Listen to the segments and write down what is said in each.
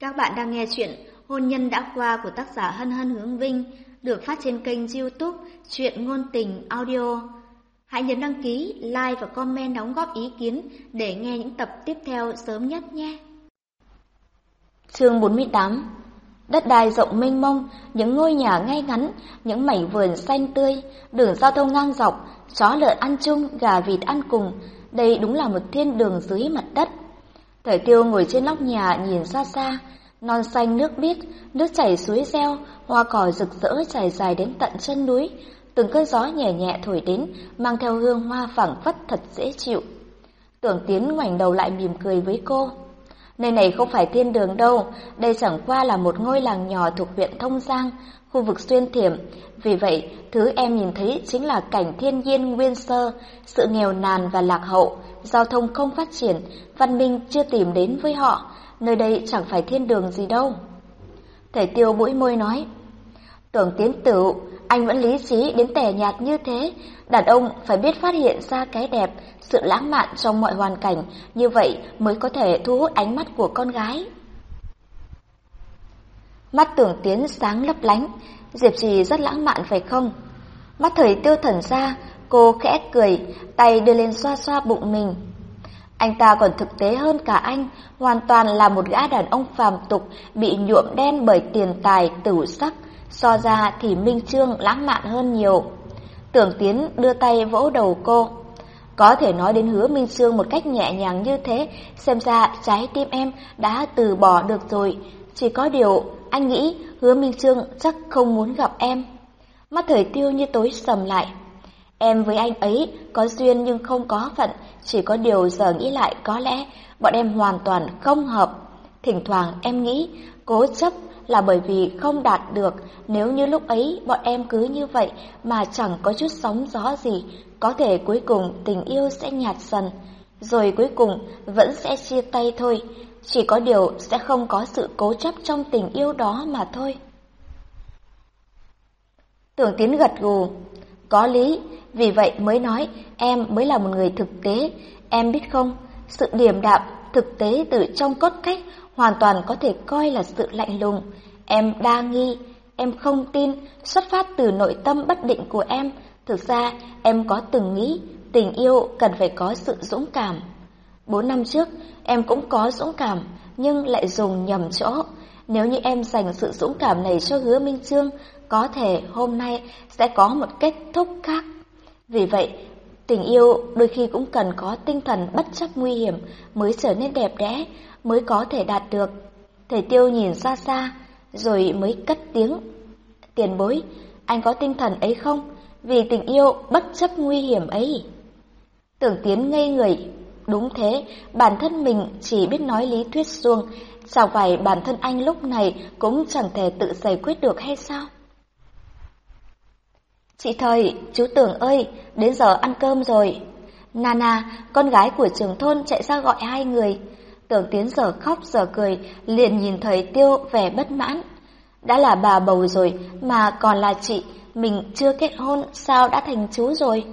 Các bạn đang nghe chuyện Hôn nhân đã qua của tác giả Hân Hân Hướng Vinh được phát trên kênh youtube Chuyện Ngôn Tình Audio. Hãy nhấn đăng ký, like và comment đóng góp ý kiến để nghe những tập tiếp theo sớm nhất nhé. Chương 48 Đất đai rộng mênh mông, những ngôi nhà ngay ngắn, những mảnh vườn xanh tươi, đường giao thông ngang dọc, chó lợn ăn chung, gà vịt ăn cùng. Đây đúng là một thiên đường dưới mặt đất. Thời tiêu ngồi trên nóc nhà nhìn xa xa, non xanh nước biếc, nước chảy suối reo, hoa cỏ rực rỡ trải dài đến tận chân núi, từng cơn gió nhẹ nhẹ thổi đến, mang theo hương hoa phảng phất thật dễ chịu. Tưởng Tiến ngoảnh đầu lại mỉm cười với cô. Nơi này không phải thiên đường đâu, đây chẳng qua là một ngôi làng nhỏ thuộc huyện Thông Giang, khu vực xuyên thiểm. Vì vậy, thứ em nhìn thấy chính là cảnh thiên nhiên nguyên sơ, sự nghèo nàn và lạc hậu, giao thông không phát triển, văn minh chưa tìm đến với họ, nơi đây chẳng phải thiên đường gì đâu. Thầy tiêu mũi môi nói, tưởng tiến tử, anh vẫn lý trí đến tẻ nhạt như thế, đàn ông phải biết phát hiện ra cái đẹp, sự lãng mạn trong mọi hoàn cảnh, như vậy mới có thể thu hút ánh mắt của con gái. Mắt tưởng tiến sáng lấp lánh, Diệp Trì rất lãng mạn phải không? Mắt thầy tiêu thần ra, cô khẽ cười, tay đưa lên xoa xoa bụng mình. Anh ta còn thực tế hơn cả anh, hoàn toàn là một gã đàn ông phàm tục bị nhuộm đen bởi tiền tài, tử sắc, so ra thì Minh Trương lãng mạn hơn nhiều. Tưởng Tiến đưa tay vỗ đầu cô. Có thể nói đến hứa Minh Trương một cách nhẹ nhàng như thế, xem ra trái tim em đã từ bỏ được rồi. Chỉ có điều, anh nghĩ hứa Minh Trương chắc không muốn gặp em. Mắt thời tiêu như tối sầm lại. Em với anh ấy có duyên nhưng không có phận, chỉ có điều giờ nghĩ lại có lẽ bọn em hoàn toàn không hợp. Thỉnh thoảng em nghĩ cố chấp là bởi vì không đạt được, nếu như lúc ấy bọn em cứ như vậy mà chẳng có chút sóng gió gì, có thể cuối cùng tình yêu sẽ nhạt dần, rồi cuối cùng vẫn sẽ chia tay thôi, chỉ có điều sẽ không có sự cố chấp trong tình yêu đó mà thôi. Tưởng Tiến gật gù, có lý, vì vậy mới nói em mới là một người thực tế, em biết không, sự điềm đạm, thực tế từ trong cốt cách hoàn toàn có thể coi là sự lạnh lùng. Em đa nghi, em không tin, xuất phát từ nội tâm bất định của em. Thực ra, em có từng nghĩ tình yêu cần phải có sự dũng cảm. Bốn năm trước, em cũng có dũng cảm, nhưng lại dùng nhầm chỗ. Nếu như em dành sự dũng cảm này cho hứa Minh Trương, có thể hôm nay sẽ có một kết thúc khác. Vì vậy, tình yêu đôi khi cũng cần có tinh thần bất chấp nguy hiểm mới trở nên đẹp đẽ, mới có thể đạt được. Thầy Tiêu nhìn xa xa, rồi mới cất tiếng. Tiền bối, anh có tinh thần ấy không? Vì tình yêu bất chấp nguy hiểm ấy. Tưởng Tiến ngây người, đúng thế, bản thân mình chỉ biết nói lý thuyết xuông, chẳng phải bản thân anh lúc này cũng chẳng thể tự giải quyết được hay sao? Chị Thời, chú Tưởng ơi, đến giờ ăn cơm rồi. Nana, con gái của trường thôn chạy ra gọi hai người. Tưởng Tiến giờ khóc giờ cười, liền nhìn thấy tiêu vẻ bất mãn. Đã là bà bầu rồi, mà còn là chị, mình chưa kết hôn, sao đã thành chú rồi?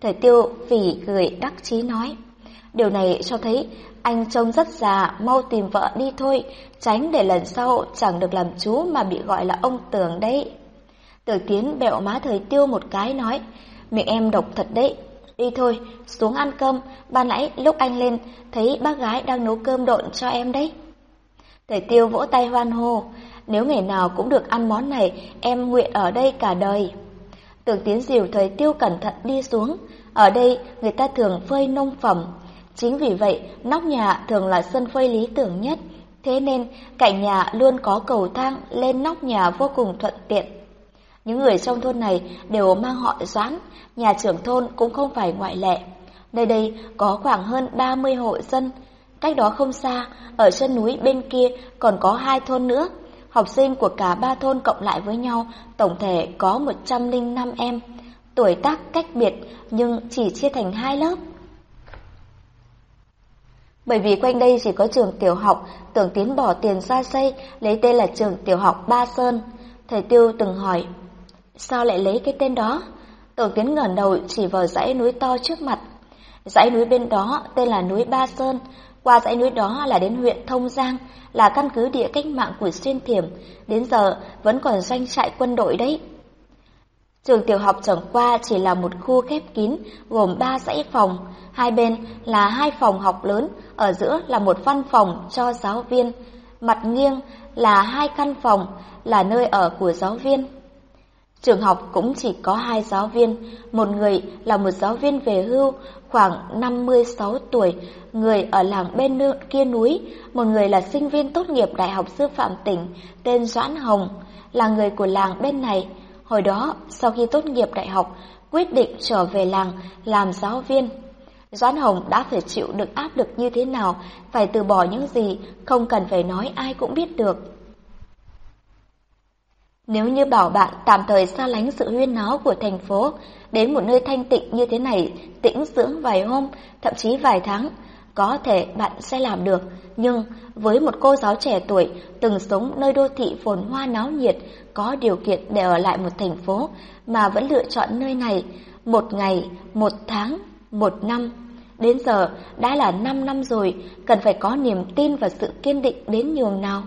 Thời tiêu vỉ cười đắc chí nói. Điều này cho thấy anh trông rất già, mau tìm vợ đi thôi, tránh để lần sau chẳng được làm chú mà bị gọi là ông tưởng đấy. Tử Tiến bẹo má thời tiêu một cái nói, miệng em độc thật đấy. Đi thôi, xuống ăn cơm, ban nãy lúc anh lên, thấy bác gái đang nấu cơm độn cho em đấy. Thời tiêu vỗ tay hoan hô, nếu ngày nào cũng được ăn món này, em nguyện ở đây cả đời. Tưởng Tiến dìu thời tiêu cẩn thận đi xuống, ở đây người ta thường phơi nông phẩm. Chính vì vậy, nóc nhà thường là sân phơi lý tưởng nhất, thế nên cạnh nhà luôn có cầu thang lên nóc nhà vô cùng thuận tiện. Những người trong thôn này đều mang họ Doãn, nhà trưởng thôn cũng không phải ngoại lệ. Nơi đây có khoảng hơn 30 hộ dân. Cách đó không xa, ở chân núi bên kia còn có hai thôn nữa. Học sinh của cả ba thôn cộng lại với nhau, tổng thể có 105 em. Tuổi tác cách biệt nhưng chỉ chia thành hai lớp. Bởi vì quanh đây chỉ có trường tiểu học, tưởng tiến bỏ tiền ra xây, lấy tên là trường tiểu học Ba Sơn. Thầy Tiêu từng hỏi, sao lại lấy cái tên đó? Tưởng tiến ngẩng đầu chỉ vào dãy núi to trước mặt. Dãy núi bên đó tên là núi Ba Sơn, Qua dãy núi đó là đến huyện Thông Giang, là căn cứ địa cách mạng của Xuyên Thiểm, đến giờ vẫn còn doanh trại quân đội đấy. Trường tiểu học chẳng qua chỉ là một khu khép kín gồm ba dãy phòng, hai bên là hai phòng học lớn, ở giữa là một văn phòng cho giáo viên, mặt nghiêng là hai căn phòng là nơi ở của giáo viên. Trường học cũng chỉ có hai giáo viên, một người là một giáo viên về hưu khoảng 56 tuổi, người ở làng bên kia núi, một người là sinh viên tốt nghiệp Đại học Sư phạm tỉnh tên Doãn Hồng, là người của làng bên này. Hồi đó, sau khi tốt nghiệp đại học, quyết định trở về làng làm giáo viên. Doãn Hồng đã phải chịu được áp lực như thế nào, phải từ bỏ những gì, không cần phải nói ai cũng biết được. Nếu như bảo bạn tạm thời xa lánh sự huyên náo của thành phố, đến một nơi thanh tịnh như thế này, tĩnh dưỡng vài hôm, thậm chí vài tháng, có thể bạn sẽ làm được. Nhưng với một cô giáo trẻ tuổi, từng sống nơi đô thị phồn hoa náo nhiệt, có điều kiện để ở lại một thành phố, mà vẫn lựa chọn nơi này, một ngày, một tháng, một năm, đến giờ đã là 5 năm rồi, cần phải có niềm tin và sự kiên định đến nhường nào.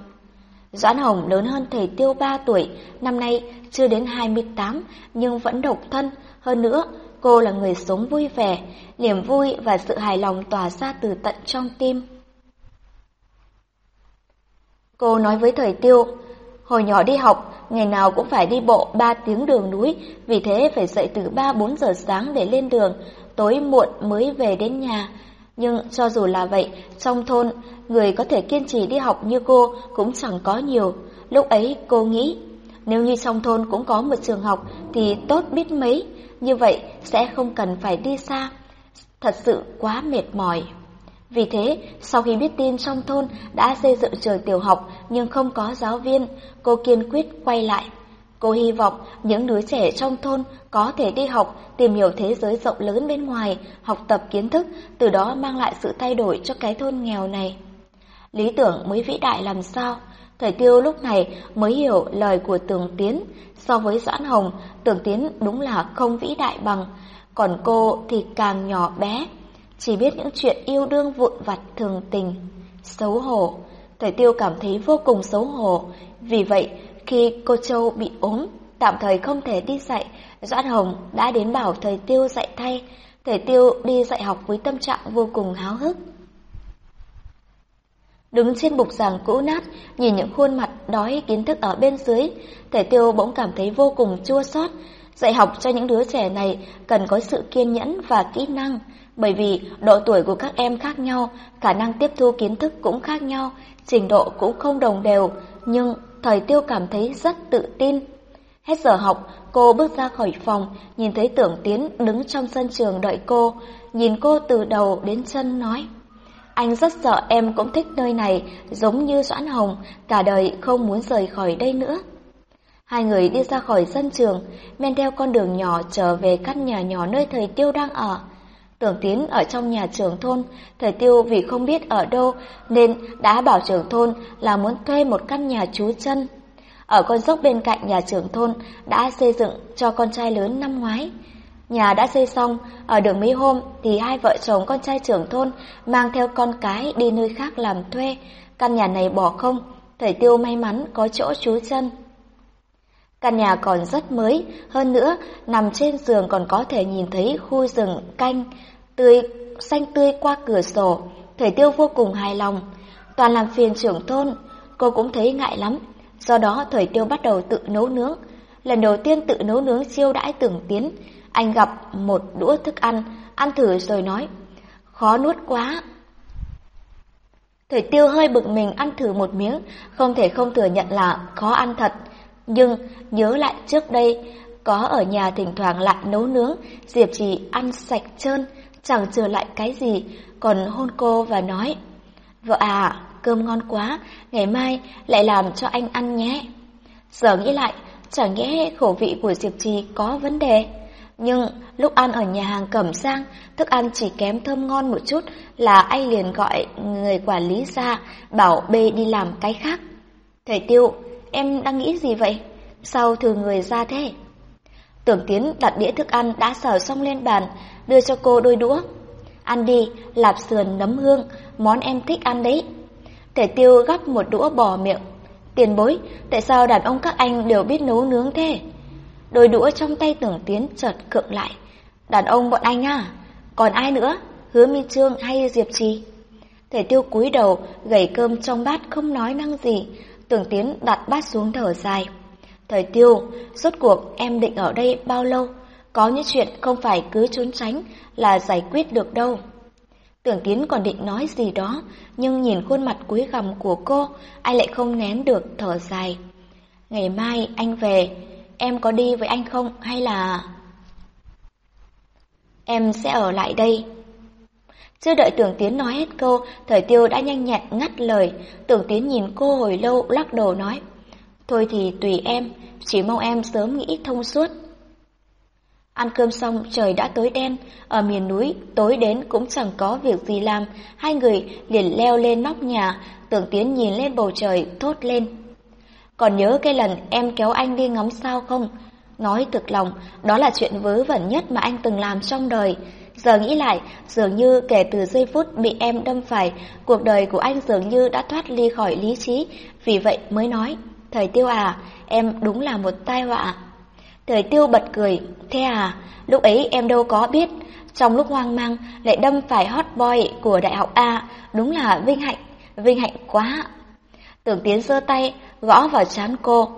Doãn Hồng lớn hơn thầy Tiêu 3 tuổi, năm nay chưa đến 28 nhưng vẫn độc thân. Hơn nữa, cô là người sống vui vẻ, niềm vui và sự hài lòng tỏa ra từ tận trong tim. Cô nói với thầy Tiêu, hồi nhỏ đi học, ngày nào cũng phải đi bộ 3 tiếng đường núi, vì thế phải dậy từ 3-4 giờ sáng để lên đường, tối muộn mới về đến nhà. Nhưng cho dù là vậy, trong thôn, người có thể kiên trì đi học như cô cũng chẳng có nhiều. Lúc ấy cô nghĩ, nếu như trong thôn cũng có một trường học thì tốt biết mấy, như vậy sẽ không cần phải đi xa. Thật sự quá mệt mỏi. Vì thế, sau khi biết tin trong thôn đã xây dựng trường tiểu học nhưng không có giáo viên, cô kiên quyết quay lại. Cô hy vọng những đứa trẻ trong thôn có thể đi học, tìm hiểu thế giới rộng lớn bên ngoài, học tập kiến thức, từ đó mang lại sự thay đổi cho cái thôn nghèo này. Lý tưởng mới vĩ đại làm sao? Thời tiêu lúc này mới hiểu lời của Tường Tiến. So với Doãn Hồng, Tường Tiến đúng là không vĩ đại bằng, còn cô thì càng nhỏ bé, chỉ biết những chuyện yêu đương vụn vặt thường tình. Xấu hổ, Thời tiêu cảm thấy vô cùng xấu hổ, vì vậy khi cô Châu bị ốm, tạm thời không thể đi dạy, Doãn Hồng đã đến bảo thầy Tiêu dạy thay. Thầy Tiêu đi dạy học với tâm trạng vô cùng háo hức. Đứng trên bục giảng cũ nát, nhìn những khuôn mặt đói kiến thức ở bên dưới, thầy Tiêu bỗng cảm thấy vô cùng chua xót. Dạy học cho những đứa trẻ này cần có sự kiên nhẫn và kỹ năng, bởi vì độ tuổi của các em khác nhau, khả năng tiếp thu kiến thức cũng khác nhau, trình độ cũng không đồng đều, nhưng thời tiêu cảm thấy rất tự tin. Hết giờ học, cô bước ra khỏi phòng, nhìn thấy tưởng tiến đứng trong sân trường đợi cô, nhìn cô từ đầu đến chân nói. Anh rất sợ em cũng thích nơi này, giống như Doãn Hồng, cả đời không muốn rời khỏi đây nữa. Hai người đi ra khỏi sân trường, men theo con đường nhỏ trở về căn nhà nhỏ nơi thời Tiêu đang ở. Tưởng Tiến ở trong nhà trưởng thôn, thời Tiêu vì không biết ở đâu nên đã bảo trưởng thôn là muốn thuê một căn nhà trú chân. Ở con dốc bên cạnh nhà trưởng thôn đã xây dựng cho con trai lớn năm ngoái. Nhà đã xây xong, ở đường mấy hôm thì hai vợ chồng con trai trưởng thôn mang theo con cái đi nơi khác làm thuê. Căn nhà này bỏ không, thời Tiêu may mắn có chỗ trú chân. Căn nhà còn rất mới, hơn nữa nằm trên giường còn có thể nhìn thấy khu rừng canh tươi xanh tươi qua cửa sổ. Thầy Tiêu vô cùng hài lòng. Toàn làm phiền trưởng thôn, cô cũng thấy ngại lắm. Do đó Thời Tiêu bắt đầu tự nấu nướng. Lần đầu tiên tự nấu nướng chiêu đãi tưởng tiến, anh gặp một đũa thức ăn, ăn thử rồi nói, khó nuốt quá. Thời Tiêu hơi bực mình ăn thử một miếng, không thể không thừa nhận là khó ăn thật. Nhưng nhớ lại trước đây, có ở nhà thỉnh thoảng lại nấu nướng, Diệp chỉ ăn sạch trơn, chẳng trở lại cái gì, còn hôn cô và nói, Vợ à, cơm ngon quá, ngày mai lại làm cho anh ăn nhé. Giờ nghĩ lại, chẳng nhẽ khẩu vị của Diệp Trì có vấn đề. Nhưng lúc ăn ở nhà hàng Cẩm Sang, thức ăn chỉ kém thơm ngon một chút là anh liền gọi người quản lý ra, bảo bê đi làm cái khác. Thầy Tiêu, em đang nghĩ gì vậy? Sao thừa người ra thế? Tưởng Tiến đặt đĩa thức ăn đã sở xong lên bàn, đưa cho cô đôi đũa. Ăn đi, lạp sườn nấm hương, món em thích ăn đấy. Thể tiêu gắp một đũa bò miệng. Tiền bối, tại sao đàn ông các anh đều biết nấu nướng thế? Đôi đũa trong tay tưởng tiến chợt cượng lại. Đàn ông bọn anh à? Còn ai nữa? Hứa Minh Trương hay Diệp Trì? Thể tiêu cúi đầu, gầy cơm trong bát không nói năng gì. Tưởng tiến đặt bát xuống thở dài. Thời tiêu, rốt cuộc em định ở đây bao lâu? Có những chuyện không phải cứ trốn tránh là giải quyết được đâu. Tưởng Tiến còn định nói gì đó, nhưng nhìn khuôn mặt cúi gằm của cô, anh lại không nén được thở dài. Ngày mai anh về, em có đi với anh không hay là... Em sẽ ở lại đây. Chưa đợi Tưởng Tiến nói hết câu, thời tiêu đã nhanh nhẹn ngắt lời. Tưởng Tiến nhìn cô hồi lâu lắc đầu nói. Thôi thì tùy em, chỉ mong em sớm nghĩ thông suốt. Ăn cơm xong trời đã tối đen, ở miền núi tối đến cũng chẳng có việc gì làm, hai người liền leo lên nóc nhà, tưởng tiến nhìn lên bầu trời thốt lên. Còn nhớ cái lần em kéo anh đi ngắm sao không? Nói thực lòng, đó là chuyện vớ vẩn nhất mà anh từng làm trong đời. Giờ nghĩ lại, dường như kể từ giây phút bị em đâm phải, cuộc đời của anh dường như đã thoát ly khỏi lý trí, vì vậy mới nói, thời Tiêu à, em đúng là một tai họa. Thời tiêu bật cười, thế à, lúc ấy em đâu có biết, trong lúc hoang mang lại đâm phải hot boy của đại học A, đúng là vinh hạnh, vinh hạnh quá. Tưởng tiến giơ tay, gõ vào chán cô.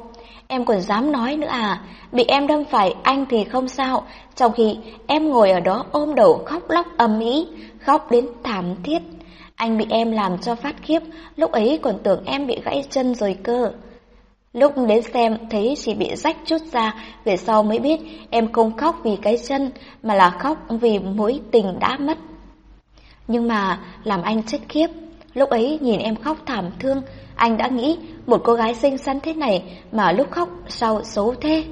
Em còn dám nói nữa à, bị em đâm phải anh thì không sao, trong khi em ngồi ở đó ôm đầu khóc lóc ầm ĩ, khóc đến thảm thiết. Anh bị em làm cho phát khiếp, lúc ấy còn tưởng em bị gãy chân rồi cơ. Lúc đến xem thấy chỉ bị rách chút ra, về sau mới biết em không khóc vì cái chân, mà là khóc vì mối tình đã mất. Nhưng mà làm anh chết khiếp, lúc ấy nhìn em khóc thảm thương, anh đã nghĩ một cô gái xinh xắn thế này mà lúc khóc sao xấu thế.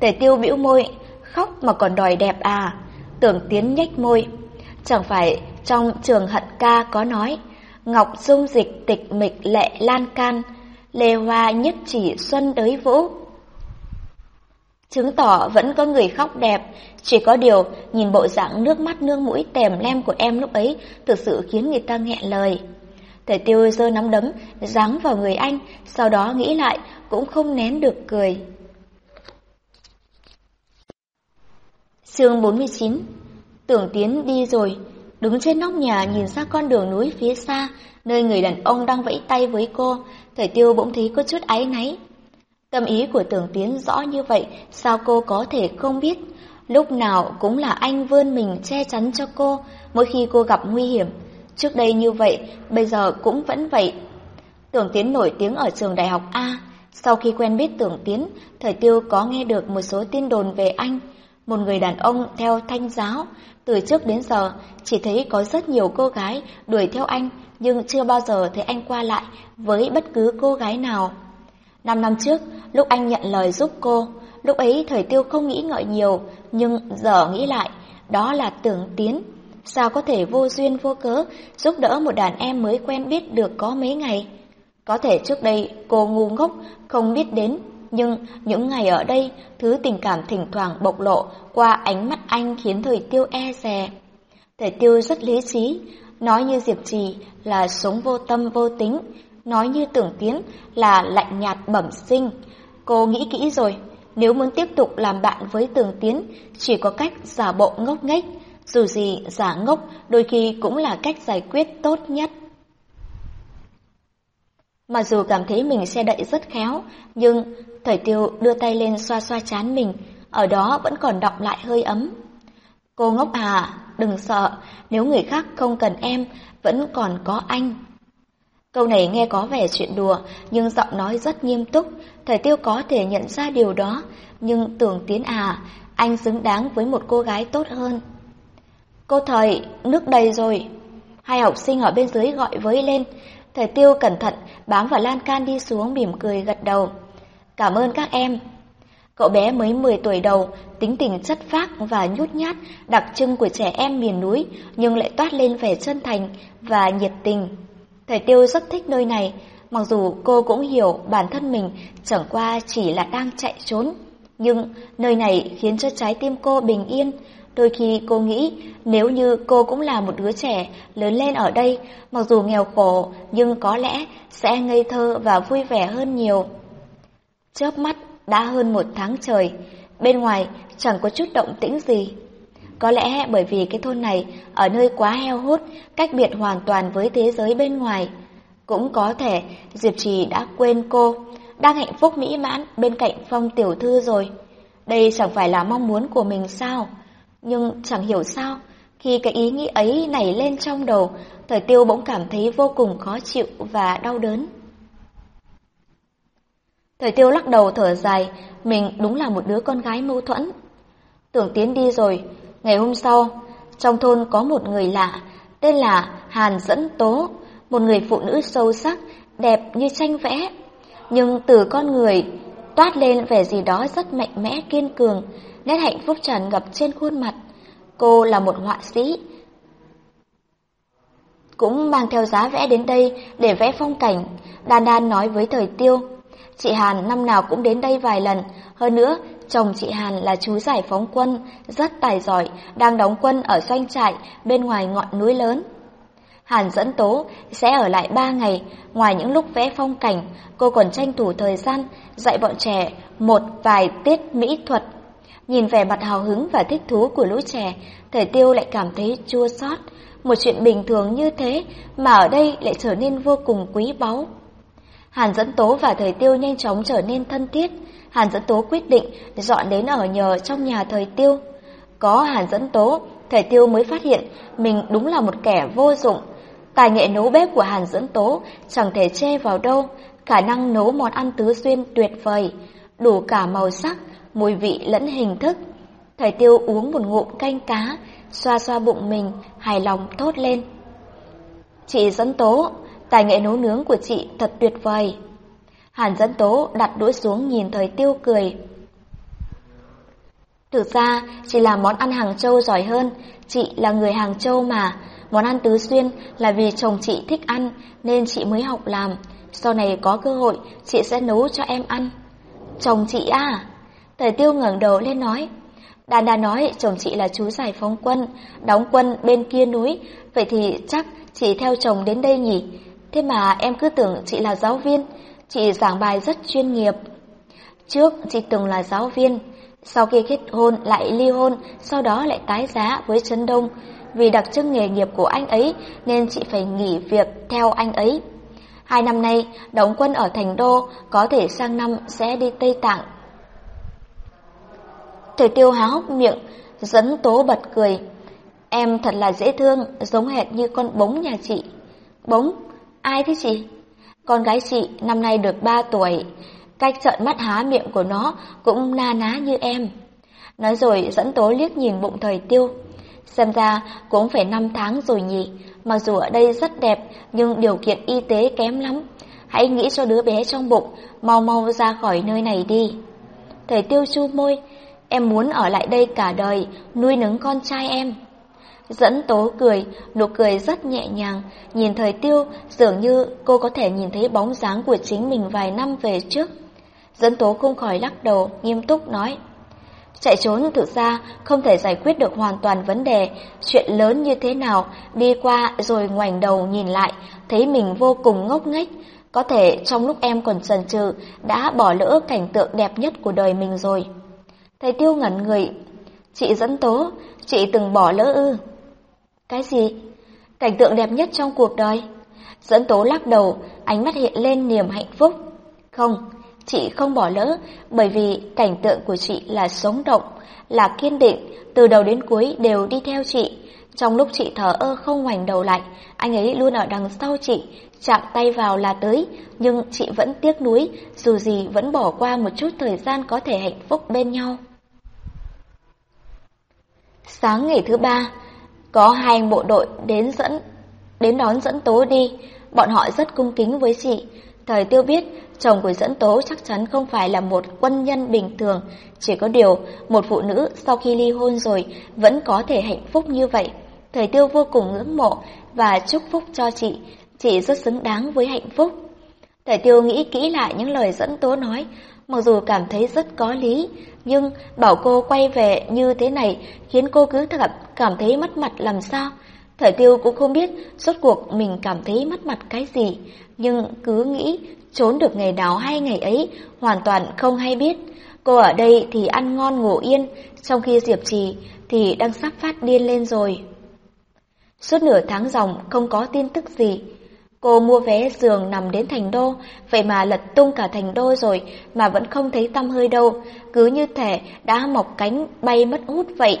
Tề tiêu bĩu môi, khóc mà còn đòi đẹp à, tưởng tiến nhếch môi. Chẳng phải trong trường hận ca có nói, Ngọc dung dịch tịch mịch lệ lan can, lê hoa nhất chỉ xuân đới vũ. Chứng tỏ vẫn có người khóc đẹp, chỉ có điều nhìn bộ dạng nước mắt nương mũi tèm lem của em lúc ấy thực sự khiến người ta nghẹn lời. Thầy tiêu giơ nắm đấm, giáng vào người anh, sau đó nghĩ lại cũng không nén được cười. Chương 49 Tưởng Tiến đi rồi, đứng trên nóc nhà nhìn ra con đường núi phía xa, nơi người đàn ông đang vẫy tay với cô, Thời tiêu bỗng thấy có chút áy náy. Tâm ý của tưởng tiến rõ như vậy, sao cô có thể không biết? Lúc nào cũng là anh vươn mình che chắn cho cô, mỗi khi cô gặp nguy hiểm. Trước đây như vậy, bây giờ cũng vẫn vậy. Tưởng tiến nổi tiếng ở trường đại học A. Sau khi quen biết tưởng tiến, thời tiêu có nghe được một số tin đồn về anh. Một người đàn ông theo thanh giáo, từ trước đến giờ chỉ thấy có rất nhiều cô gái đuổi theo anh nhưng chưa bao giờ thấy anh qua lại với bất cứ cô gái nào. Năm năm trước, lúc anh nhận lời giúp cô, lúc ấy thời tiêu không nghĩ ngợi nhiều, nhưng giờ nghĩ lại, đó là tưởng tiến. Sao có thể vô duyên vô cớ giúp đỡ một đàn em mới quen biết được có mấy ngày? Có thể trước đây cô ngu ngốc, không biết đến, nhưng những ngày ở đây, thứ tình cảm thỉnh thoảng bộc lộ qua ánh mắt anh khiến thời tiêu e dè. Thời tiêu rất lý trí, nói như Diệp Trì là sống vô tâm vô tính, nói như tưởng tiến là lạnh nhạt bẩm sinh. Cô nghĩ kỹ rồi, nếu muốn tiếp tục làm bạn với tưởng tiến, chỉ có cách giả bộ ngốc nghếch. Dù gì, giả ngốc đôi khi cũng là cách giải quyết tốt nhất. Mặc dù cảm thấy mình xe đậy rất khéo, nhưng thời tiêu đưa tay lên xoa xoa chán mình, ở đó vẫn còn đọng lại hơi ấm. Cô ngốc à, đừng sợ, nếu người khác không cần em, vẫn còn có anh. Câu này nghe có vẻ chuyện đùa, nhưng giọng nói rất nghiêm túc, thời tiêu có thể nhận ra điều đó, nhưng tưởng tiến à, anh xứng đáng với một cô gái tốt hơn. Cô thời, nước đầy rồi. Hai học sinh ở bên dưới gọi với lên, thời tiêu cẩn thận bám vào lan can đi xuống mỉm cười gật đầu. Cảm ơn các em. Cậu bé mới 10 tuổi đầu, tính tình chất phác và nhút nhát, đặc trưng của trẻ em miền núi, nhưng lại toát lên vẻ chân thành và nhiệt tình. Thầy Tiêu rất thích nơi này, mặc dù cô cũng hiểu bản thân mình chẳng qua chỉ là đang chạy trốn. Nhưng nơi này khiến cho trái tim cô bình yên, Đôi khi cô nghĩ nếu như cô cũng là một đứa trẻ lớn lên ở đây, mặc dù nghèo khổ nhưng có lẽ sẽ ngây thơ và vui vẻ hơn nhiều. Chớp mắt đã hơn một tháng trời, bên ngoài chẳng có chút động tĩnh gì. Có lẽ bởi vì cái thôn này ở nơi quá heo hút, cách biệt hoàn toàn với thế giới bên ngoài. Cũng có thể Diệp Trì đã quên cô, đang hạnh phúc mỹ mãn bên cạnh phong tiểu thư rồi. Đây chẳng phải là mong muốn của mình sao? Nhưng chẳng hiểu sao, khi cái ý nghĩ ấy nảy lên trong đầu, thời tiêu bỗng cảm thấy vô cùng khó chịu và đau đớn. Thời tiêu lắc đầu thở dài, mình đúng là một đứa con gái mâu thuẫn. Tưởng tiến đi rồi, ngày hôm sau, trong thôn có một người lạ, tên là Hàn Dẫn Tố, một người phụ nữ sâu sắc, đẹp như tranh vẽ. Nhưng từ con người toát lên vẻ gì đó rất mạnh mẽ kiên cường, nét hạnh phúc tràn ngập trên khuôn mặt. Cô là một họa sĩ, cũng mang theo giá vẽ đến đây để vẽ phong cảnh. Đan Đan nói với Thời Tiêu, chị Hàn năm nào cũng đến đây vài lần, hơn nữa chồng chị Hàn là chú giải phóng quân, rất tài giỏi, đang đóng quân ở doanh trại bên ngoài ngọn núi lớn. Hàn dẫn tố sẽ ở lại ba ngày, ngoài những lúc vẽ phong cảnh, cô còn tranh thủ thời gian dạy bọn trẻ một vài tiết mỹ thuật. Nhìn vẻ mặt hào hứng và thích thú của lũ trẻ, thời tiêu lại cảm thấy chua xót. Một chuyện bình thường như thế mà ở đây lại trở nên vô cùng quý báu. Hàn dẫn tố và thời tiêu nhanh chóng trở nên thân thiết. Hàn dẫn tố quyết định dọn đến ở nhờ trong nhà thời tiêu. Có Hàn dẫn tố, thời tiêu mới phát hiện mình đúng là một kẻ vô dụng. Tài nghệ nấu bếp của Hàn dẫn tố chẳng thể chê vào đâu, khả năng nấu món ăn tứ xuyên tuyệt vời, đủ cả màu sắc, mùi vị lẫn hình thức. Thời tiêu uống một ngụm canh cá, xoa xoa bụng mình, hài lòng thốt lên. Chị dẫn tố, tài nghệ nấu nướng của chị thật tuyệt vời. Hàn dẫn tố đặt đũa xuống nhìn thời tiêu cười. Thực ra, chị làm món ăn Hàng Châu giỏi hơn, chị là người Hàng Châu mà. Món ăn tứ xuyên là vì chồng chị thích ăn nên chị mới học làm. Sau này có cơ hội, chị sẽ nấu cho em ăn. Chồng chị à? Thời tiêu ngẩng đầu lên nói. Đàn đà nói chồng chị là chú giải phóng quân, đóng quân bên kia núi, vậy thì chắc chị theo chồng đến đây nhỉ? Thế mà em cứ tưởng chị là giáo viên, chị giảng bài rất chuyên nghiệp. Trước chị từng là giáo viên, sau khi kết hôn lại ly hôn, sau đó lại tái giá với Trấn Đông. Vì đặc trưng nghề nghiệp của anh ấy nên chị phải nghỉ việc theo anh ấy. Hai năm nay, đóng quân ở Thành Đô, có thể sang năm sẽ đi Tây Tạng. Thời tiêu há hốc miệng, dẫn tố bật cười. Em thật là dễ thương, giống hệt như con bống nhà chị. Bống? Ai thế chị? Con gái chị năm nay được 3 tuổi, cách trợn mắt há miệng của nó cũng na ná như em. Nói rồi dẫn tố liếc nhìn bụng thời tiêu. Xem ra cũng phải 5 tháng rồi nhỉ, mặc dù ở đây rất đẹp nhưng điều kiện y tế kém lắm. Hãy nghĩ cho đứa bé trong bụng, mau mau ra khỏi nơi này đi. Thời tiêu chu môi, em muốn ở lại đây cả đời, nuôi nấng con trai em. Dẫn tố cười, nụ cười rất nhẹ nhàng, nhìn thời tiêu dường như cô có thể nhìn thấy bóng dáng của chính mình vài năm về trước. Dẫn tố không khỏi lắc đầu, nghiêm túc nói. Chạy trốn thực ra không thể giải quyết được hoàn toàn vấn đề, chuyện lớn như thế nào, đi qua rồi ngoảnh đầu nhìn lại, thấy mình vô cùng ngốc nghếch. Có thể trong lúc em còn chần chừ đã bỏ lỡ cảnh tượng đẹp nhất của đời mình rồi. Thầy tiêu ngẩn người, chị dẫn tố, chị từng bỏ lỡ ư. Cái gì? Cảnh tượng đẹp nhất trong cuộc đời? Dẫn tố lắc đầu, ánh mắt hiện lên niềm hạnh phúc. Không, chị không bỏ lỡ, bởi vì cảnh tượng của chị là sống động, là kiên định, từ đầu đến cuối đều đi theo chị. Trong lúc chị thở ơ không ngoảnh đầu lại, anh ấy luôn ở đằng sau chị, chạm tay vào là tới, nhưng chị vẫn tiếc nuối, dù gì vẫn bỏ qua một chút thời gian có thể hạnh phúc bên nhau. Sáng ngày thứ ba, có hai bộ đội đến dẫn đến đón dẫn tố đi, bọn họ rất cung kính với chị. Thời tiêu biết chồng của dẫn tố chắc chắn không phải là một quân nhân bình thường, chỉ có điều một phụ nữ sau khi ly hôn rồi vẫn có thể hạnh phúc như vậy. Thời tiêu vô cùng ngưỡng mộ và chúc phúc cho chị, chị rất xứng đáng với hạnh phúc. Thời tiêu nghĩ kỹ lại những lời dẫn tố nói, Mặc dù cảm thấy rất có lý, nhưng bảo cô quay về như thế này khiến cô cứ thật cảm thấy mất mặt làm sao. Thời tiêu cũng không biết suốt cuộc mình cảm thấy mất mặt cái gì, nhưng cứ nghĩ trốn được ngày nào hay ngày ấy, hoàn toàn không hay biết. Cô ở đây thì ăn ngon ngủ yên, trong khi Diệp Trì thì đang sắp phát điên lên rồi. Suốt nửa tháng dòng không có tin tức gì. Cô mua vé giường nằm đến thành đô, vậy mà lật tung cả thành đô rồi mà vẫn không thấy tâm hơi đâu, cứ như thể đã mọc cánh bay mất hút vậy.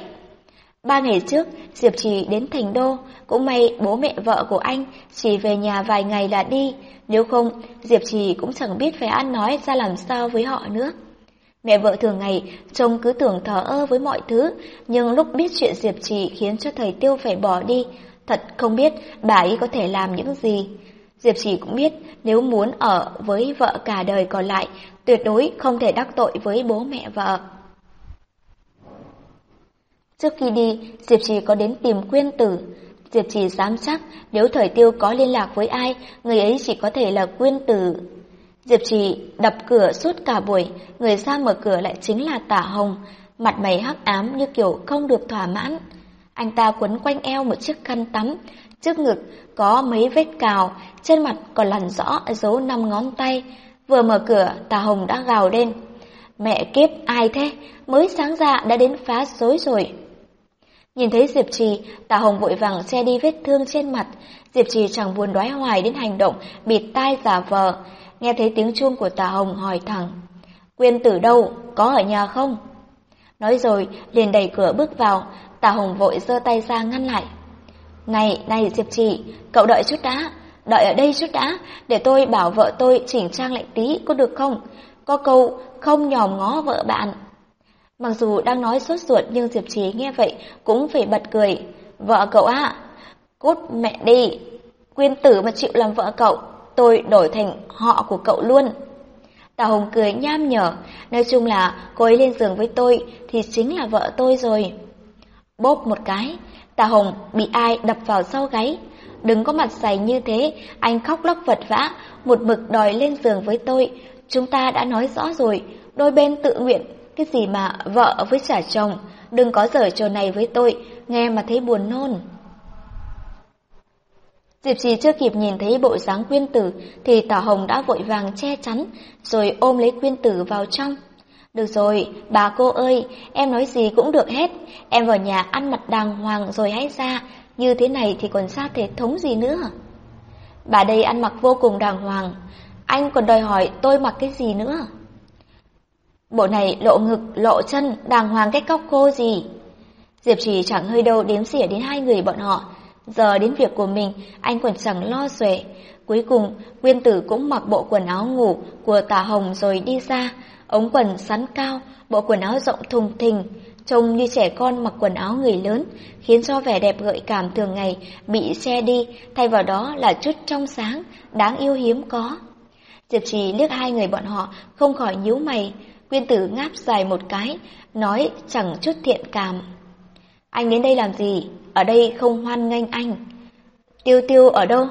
Ba ngày trước, Diệp Trì đến thành đô, cũng may bố mẹ vợ của anh chỉ về nhà vài ngày là đi, nếu không Diệp Trì cũng chẳng biết phải ăn nói ra làm sao với họ nữa. Mẹ vợ thường ngày trông cứ tưởng thờ ơ với mọi thứ, nhưng lúc biết chuyện Diệp Trì khiến cho thầy Tiêu phải bỏ đi, thật không biết bà ấy có thể làm những gì. Diệp Trì cũng biết nếu muốn ở với vợ cả đời còn lại, tuyệt đối không thể đắc tội với bố mẹ vợ. Trước khi đi, Diệp Trì có đến tìm quyên tử. Diệp Trì dám chắc nếu thời tiêu có liên lạc với ai, người ấy chỉ có thể là quyên tử. Diệp Trì đập cửa suốt cả buổi, người ra mở cửa lại chính là Tả Hồng, mặt mày hắc ám như kiểu không được thỏa mãn. Anh ta quấn quanh eo một chiếc khăn tắm, trước ngực có mấy vết cào, trên mặt còn lằn rõ dấu năm ngón tay. Vừa mở cửa, Tà Hồng đã gào lên. Mẹ kiếp ai thế? Mới sáng ra đã đến phá rối rồi. Nhìn thấy Diệp Trì, Tà Hồng vội vàng che đi vết thương trên mặt. Diệp Trì chẳng buồn đoái hoài đến hành động, bịt tai giả vờ. Nghe thấy tiếng chuông của Tà Hồng hỏi thẳng. Quyên tử đâu? Có ở nhà không? Nói rồi, liền đẩy cửa bước vào. Tà Hồng vội giơ tay ra ngăn lại. Này, này Diệp Trì, cậu đợi chút đã. Đợi ở đây chút đã, để tôi bảo vợ tôi chỉnh trang lại tí, có được không? Có câu không nhòm ngó vợ bạn. Mặc dù đang nói sốt ruột nhưng Diệp Trí nghe vậy cũng phải bật cười. Vợ cậu à cút mẹ đi. Quyên tử mà chịu làm vợ cậu, tôi đổi thành họ của cậu luôn. Tà Hồng cười nham nhở, nói chung là cô ấy lên giường với tôi thì chính là vợ tôi rồi. Bốp một cái, Tà Hồng bị ai đập vào sau gáy. Đừng có mặt dày như thế, anh khóc lóc vật vã, một mực đòi lên giường với tôi. Chúng ta đã nói rõ rồi, đôi bên tự nguyện cái gì mà vợ với trả chồng, đừng có giở trò này với tôi, nghe mà thấy buồn nôn. Diệp trì chưa kịp nhìn thấy bộ dáng quyên tử thì Tả Hồng đã vội vàng che chắn rồi ôm lấy quyên tử vào trong. Được rồi, bà cô ơi, em nói gì cũng được hết, em vào nhà ăn mặt đàng hoàng rồi hãy ra, như thế này thì còn xa thể thống gì nữa. Bà đây ăn mặc vô cùng đàng hoàng, anh còn đòi hỏi tôi mặc cái gì nữa. Bộ này lộ ngực, lộ chân, đàng hoàng cách cóc khô gì. Diệp Trì chẳng hơi đâu đếm xỉa đến hai người bọn họ. Giờ đến việc của mình, anh còn chẳng lo xuể. Cuối cùng, Nguyên Tử cũng mặc bộ quần áo ngủ của tà hồng rồi đi ra. Ống quần sắn cao, bộ quần áo rộng thùng thình, trông như trẻ con mặc quần áo người lớn, khiến cho vẻ đẹp gợi cảm thường ngày bị che đi, thay vào đó là chút trong sáng, đáng yêu hiếm có. Diệp Trì liếc hai người bọn họ, không khỏi nhíu mày, Quyên tử ngáp dài một cái, nói chẳng chút thiện cảm. Anh đến đây làm gì? Ở đây không hoan nghênh anh. Tiêu tiêu ở đâu?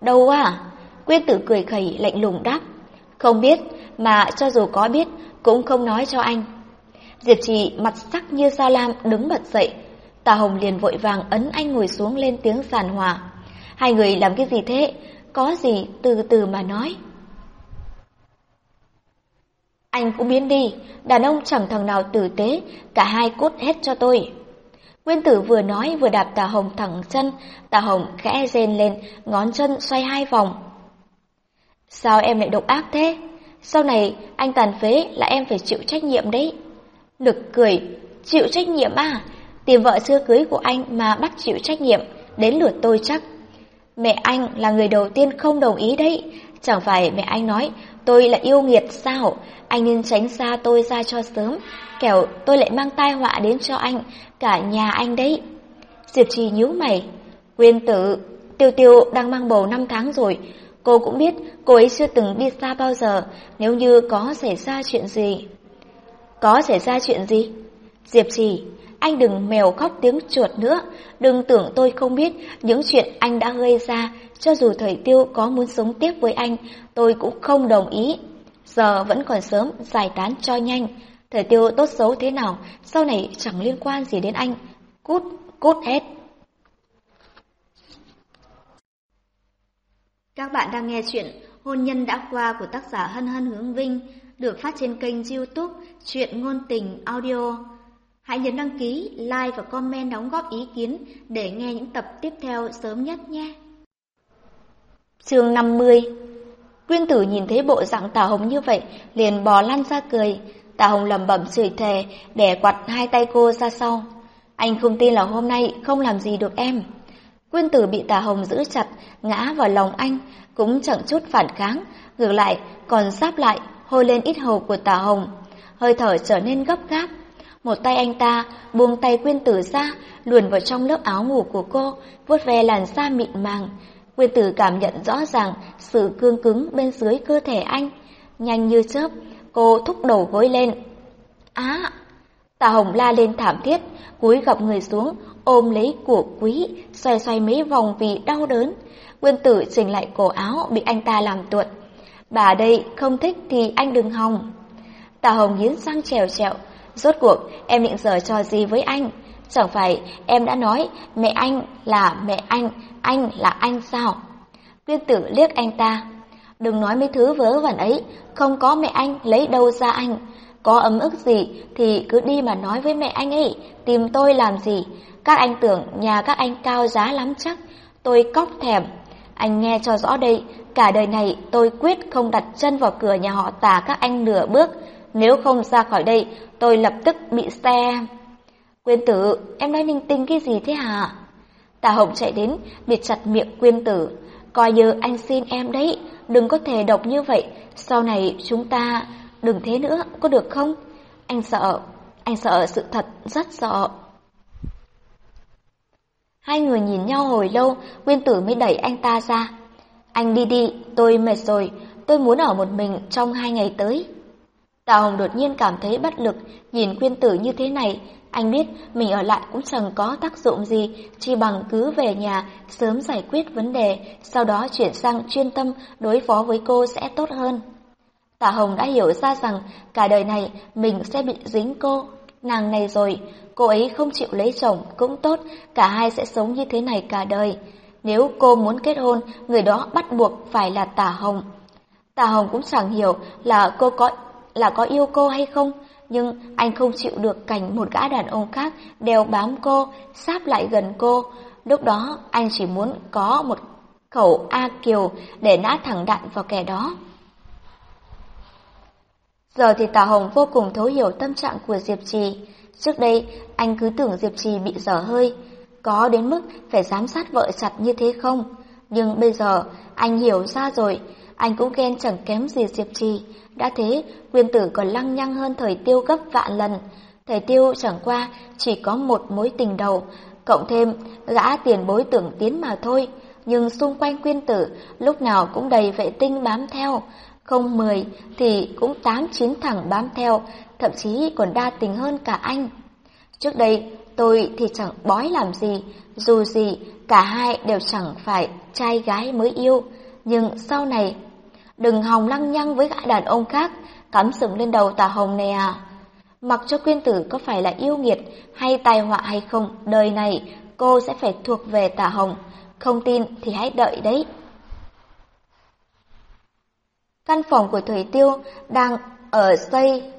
Đâu à? Quyên tử cười khẩy lạnh lùng đáp. Không biết, mà cho dù có biết, cũng không nói cho anh. Diệp trì mặt sắc như sao lam đứng bật dậy. Tà Hồng liền vội vàng ấn anh ngồi xuống lên tiếng giàn hòa. Hai người làm cái gì thế? Có gì từ từ mà nói. Anh cũng biến đi, đàn ông chẳng thằng nào tử tế, cả hai cút hết cho tôi. Nguyên tử vừa nói vừa đạp Tà Hồng thẳng chân, Tà Hồng khẽ rên lên, ngón chân xoay hai vòng. Sao em lại độc ác thế? Sau này anh tàn phế là em phải chịu trách nhiệm đấy. Nực cười, chịu trách nhiệm à? Tìm vợ chưa cưới của anh mà bắt chịu trách nhiệm, đến lượt tôi chắc. Mẹ anh là người đầu tiên không đồng ý đấy, chẳng phải mẹ anh nói tôi là yêu nghiệt sao? Anh nên tránh xa tôi ra cho sớm, kẻo tôi lại mang tai họa đến cho anh, cả nhà anh đấy. Diệp Trì nhíu mày, Quyên tử, Tiêu Tiêu đang mang bầu 5 tháng rồi, cô cũng biết cô ấy chưa từng đi xa bao giờ, nếu như có xảy ra chuyện gì. Có xảy ra chuyện gì? Diệp Trì, anh đừng mèo khóc tiếng chuột nữa, đừng tưởng tôi không biết những chuyện anh đã gây ra, cho dù thời tiêu có muốn sống tiếp với anh, tôi cũng không đồng ý. Giờ vẫn còn sớm, giải tán cho nhanh. Thời tiêu tốt xấu thế nào, sau này chẳng liên quan gì đến anh. Cút, cút hết. Các bạn đang nghe chuyện Hôn nhân đã qua của tác giả Hân Hân Hướng Vinh được phát trên kênh youtube Chuyện Ngôn Tình Audio. Hãy nhấn đăng ký, like và comment đóng góp ý kiến để nghe những tập tiếp theo sớm nhất nhé. Chương 50 Quyên tử nhìn thấy bộ dạng Tà Hồng như vậy, liền bò lăn ra cười. Tà Hồng lầm bẩm chửi thề, để quặt hai tay cô ra sau. Anh không tin là hôm nay không làm gì được em. Quyên tử bị tà Hồng giữ chặt, ngã vào lòng anh, cũng chẳng chút phản kháng, ngược lại còn sáp lại, hôi lên ít hầu của tà Hồng. Hơi thở trở nên gấp gáp. Một tay anh ta buông tay Quyên tử ra, luồn vào trong lớp áo ngủ của cô, vuốt ve làn da mịn màng. Quyên tử cảm nhận rõ ràng sự cương cứng bên dưới cơ thể anh. Nhanh như chớp, cô thúc đầu gối lên. Á! À, Tà Hồng la lên thảm thiết, cúi gập người xuống, ôm lấy của quý, xoay xoay mấy vòng vì đau đớn. Nguyên tử chỉnh lại cổ áo bị anh ta làm tuột. Bà đây không thích thì anh đừng hòng. Tà Hồng nghiến sang trèo trèo. Rốt cuộc em định giở trò gì với anh? Chẳng phải em đã nói mẹ anh là mẹ anh, anh là anh sao? Nguyên tử liếc anh ta. Đừng nói mấy thứ vớ vẩn ấy, không có mẹ anh lấy đâu ra anh. Có ấm ức gì thì cứ đi mà nói với mẹ anh ấy, tìm tôi làm gì. Các anh tưởng nhà các anh cao giá lắm chắc, tôi cóc thèm. Anh nghe cho rõ đây, cả đời này tôi quyết không đặt chân vào cửa nhà họ tả các anh nửa bước. Nếu không ra khỏi đây, tôi lập tức bị xe. Quyên tử, em nói linh tinh cái gì thế hả? Tà Hồng chạy đến, bịt chặt miệng Quyên tử. Coi như anh xin em đấy, đừng có thể độc như vậy. Sau này chúng ta đừng thế nữa, có được không? Anh sợ, anh sợ sự thật, rất sợ. Hai người nhìn nhau hồi lâu, nguyên Tử mới đẩy anh ta ra. Anh đi đi, tôi mệt rồi, tôi muốn ở một mình trong hai ngày tới. tạ Hồng đột nhiên cảm thấy bất lực, nhìn Quyên Tử như thế này, anh biết mình ở lại cũng chẳng có tác dụng gì, chỉ bằng cứ về nhà, sớm giải quyết vấn đề, sau đó chuyển sang chuyên tâm đối phó với cô sẽ tốt hơn. tạ Hồng đã hiểu ra rằng cả đời này mình sẽ bị dính cô, nàng này rồi, cô ấy không chịu lấy chồng cũng tốt, cả hai sẽ sống như thế này cả đời. Nếu cô muốn kết hôn, người đó bắt buộc phải là Tả Hồng. Tả Hồng cũng chẳng hiểu là cô có là có yêu cô hay không, nhưng anh không chịu được cảnh một gã đàn ông khác đeo bám cô, sáp lại gần cô. Lúc đó anh chỉ muốn có một khẩu A Kiều để nã thẳng đạn vào kẻ đó. Giờ thì tào Hồng vô cùng thấu hiểu tâm trạng của Diệp Trì. Trước đây, anh cứ tưởng Diệp Trì bị dở hơi, có đến mức phải giám sát vợ chặt như thế không? Nhưng bây giờ, anh hiểu ra rồi, anh cũng ghen chẳng kém gì Diệp Trì. Đã thế, quyền tử còn lăng nhăng hơn thời tiêu gấp vạn lần. Thời tiêu chẳng qua chỉ có một mối tình đầu, cộng thêm gã tiền bối tưởng tiến mà thôi. Nhưng xung quanh quyên tử lúc nào cũng đầy vệ tinh bám theo, không mười thì cũng tám chín thẳng bám theo, thậm chí còn đa tình hơn cả anh. Trước đây tôi thì chẳng bói làm gì, dù gì cả hai đều chẳng phải trai gái mới yêu, nhưng sau này đừng hòng lăng nhăng với gã đàn ông khác, cắm sừng lên đầu tà hồng này à. Mặc cho quyên tử có phải là yêu nghiệt hay tai họa hay không, đời này cô sẽ phải thuộc về tà hồng. Không tin thì hãy đợi đấy. Căn phòng của Thủy Tiêu đang ở xây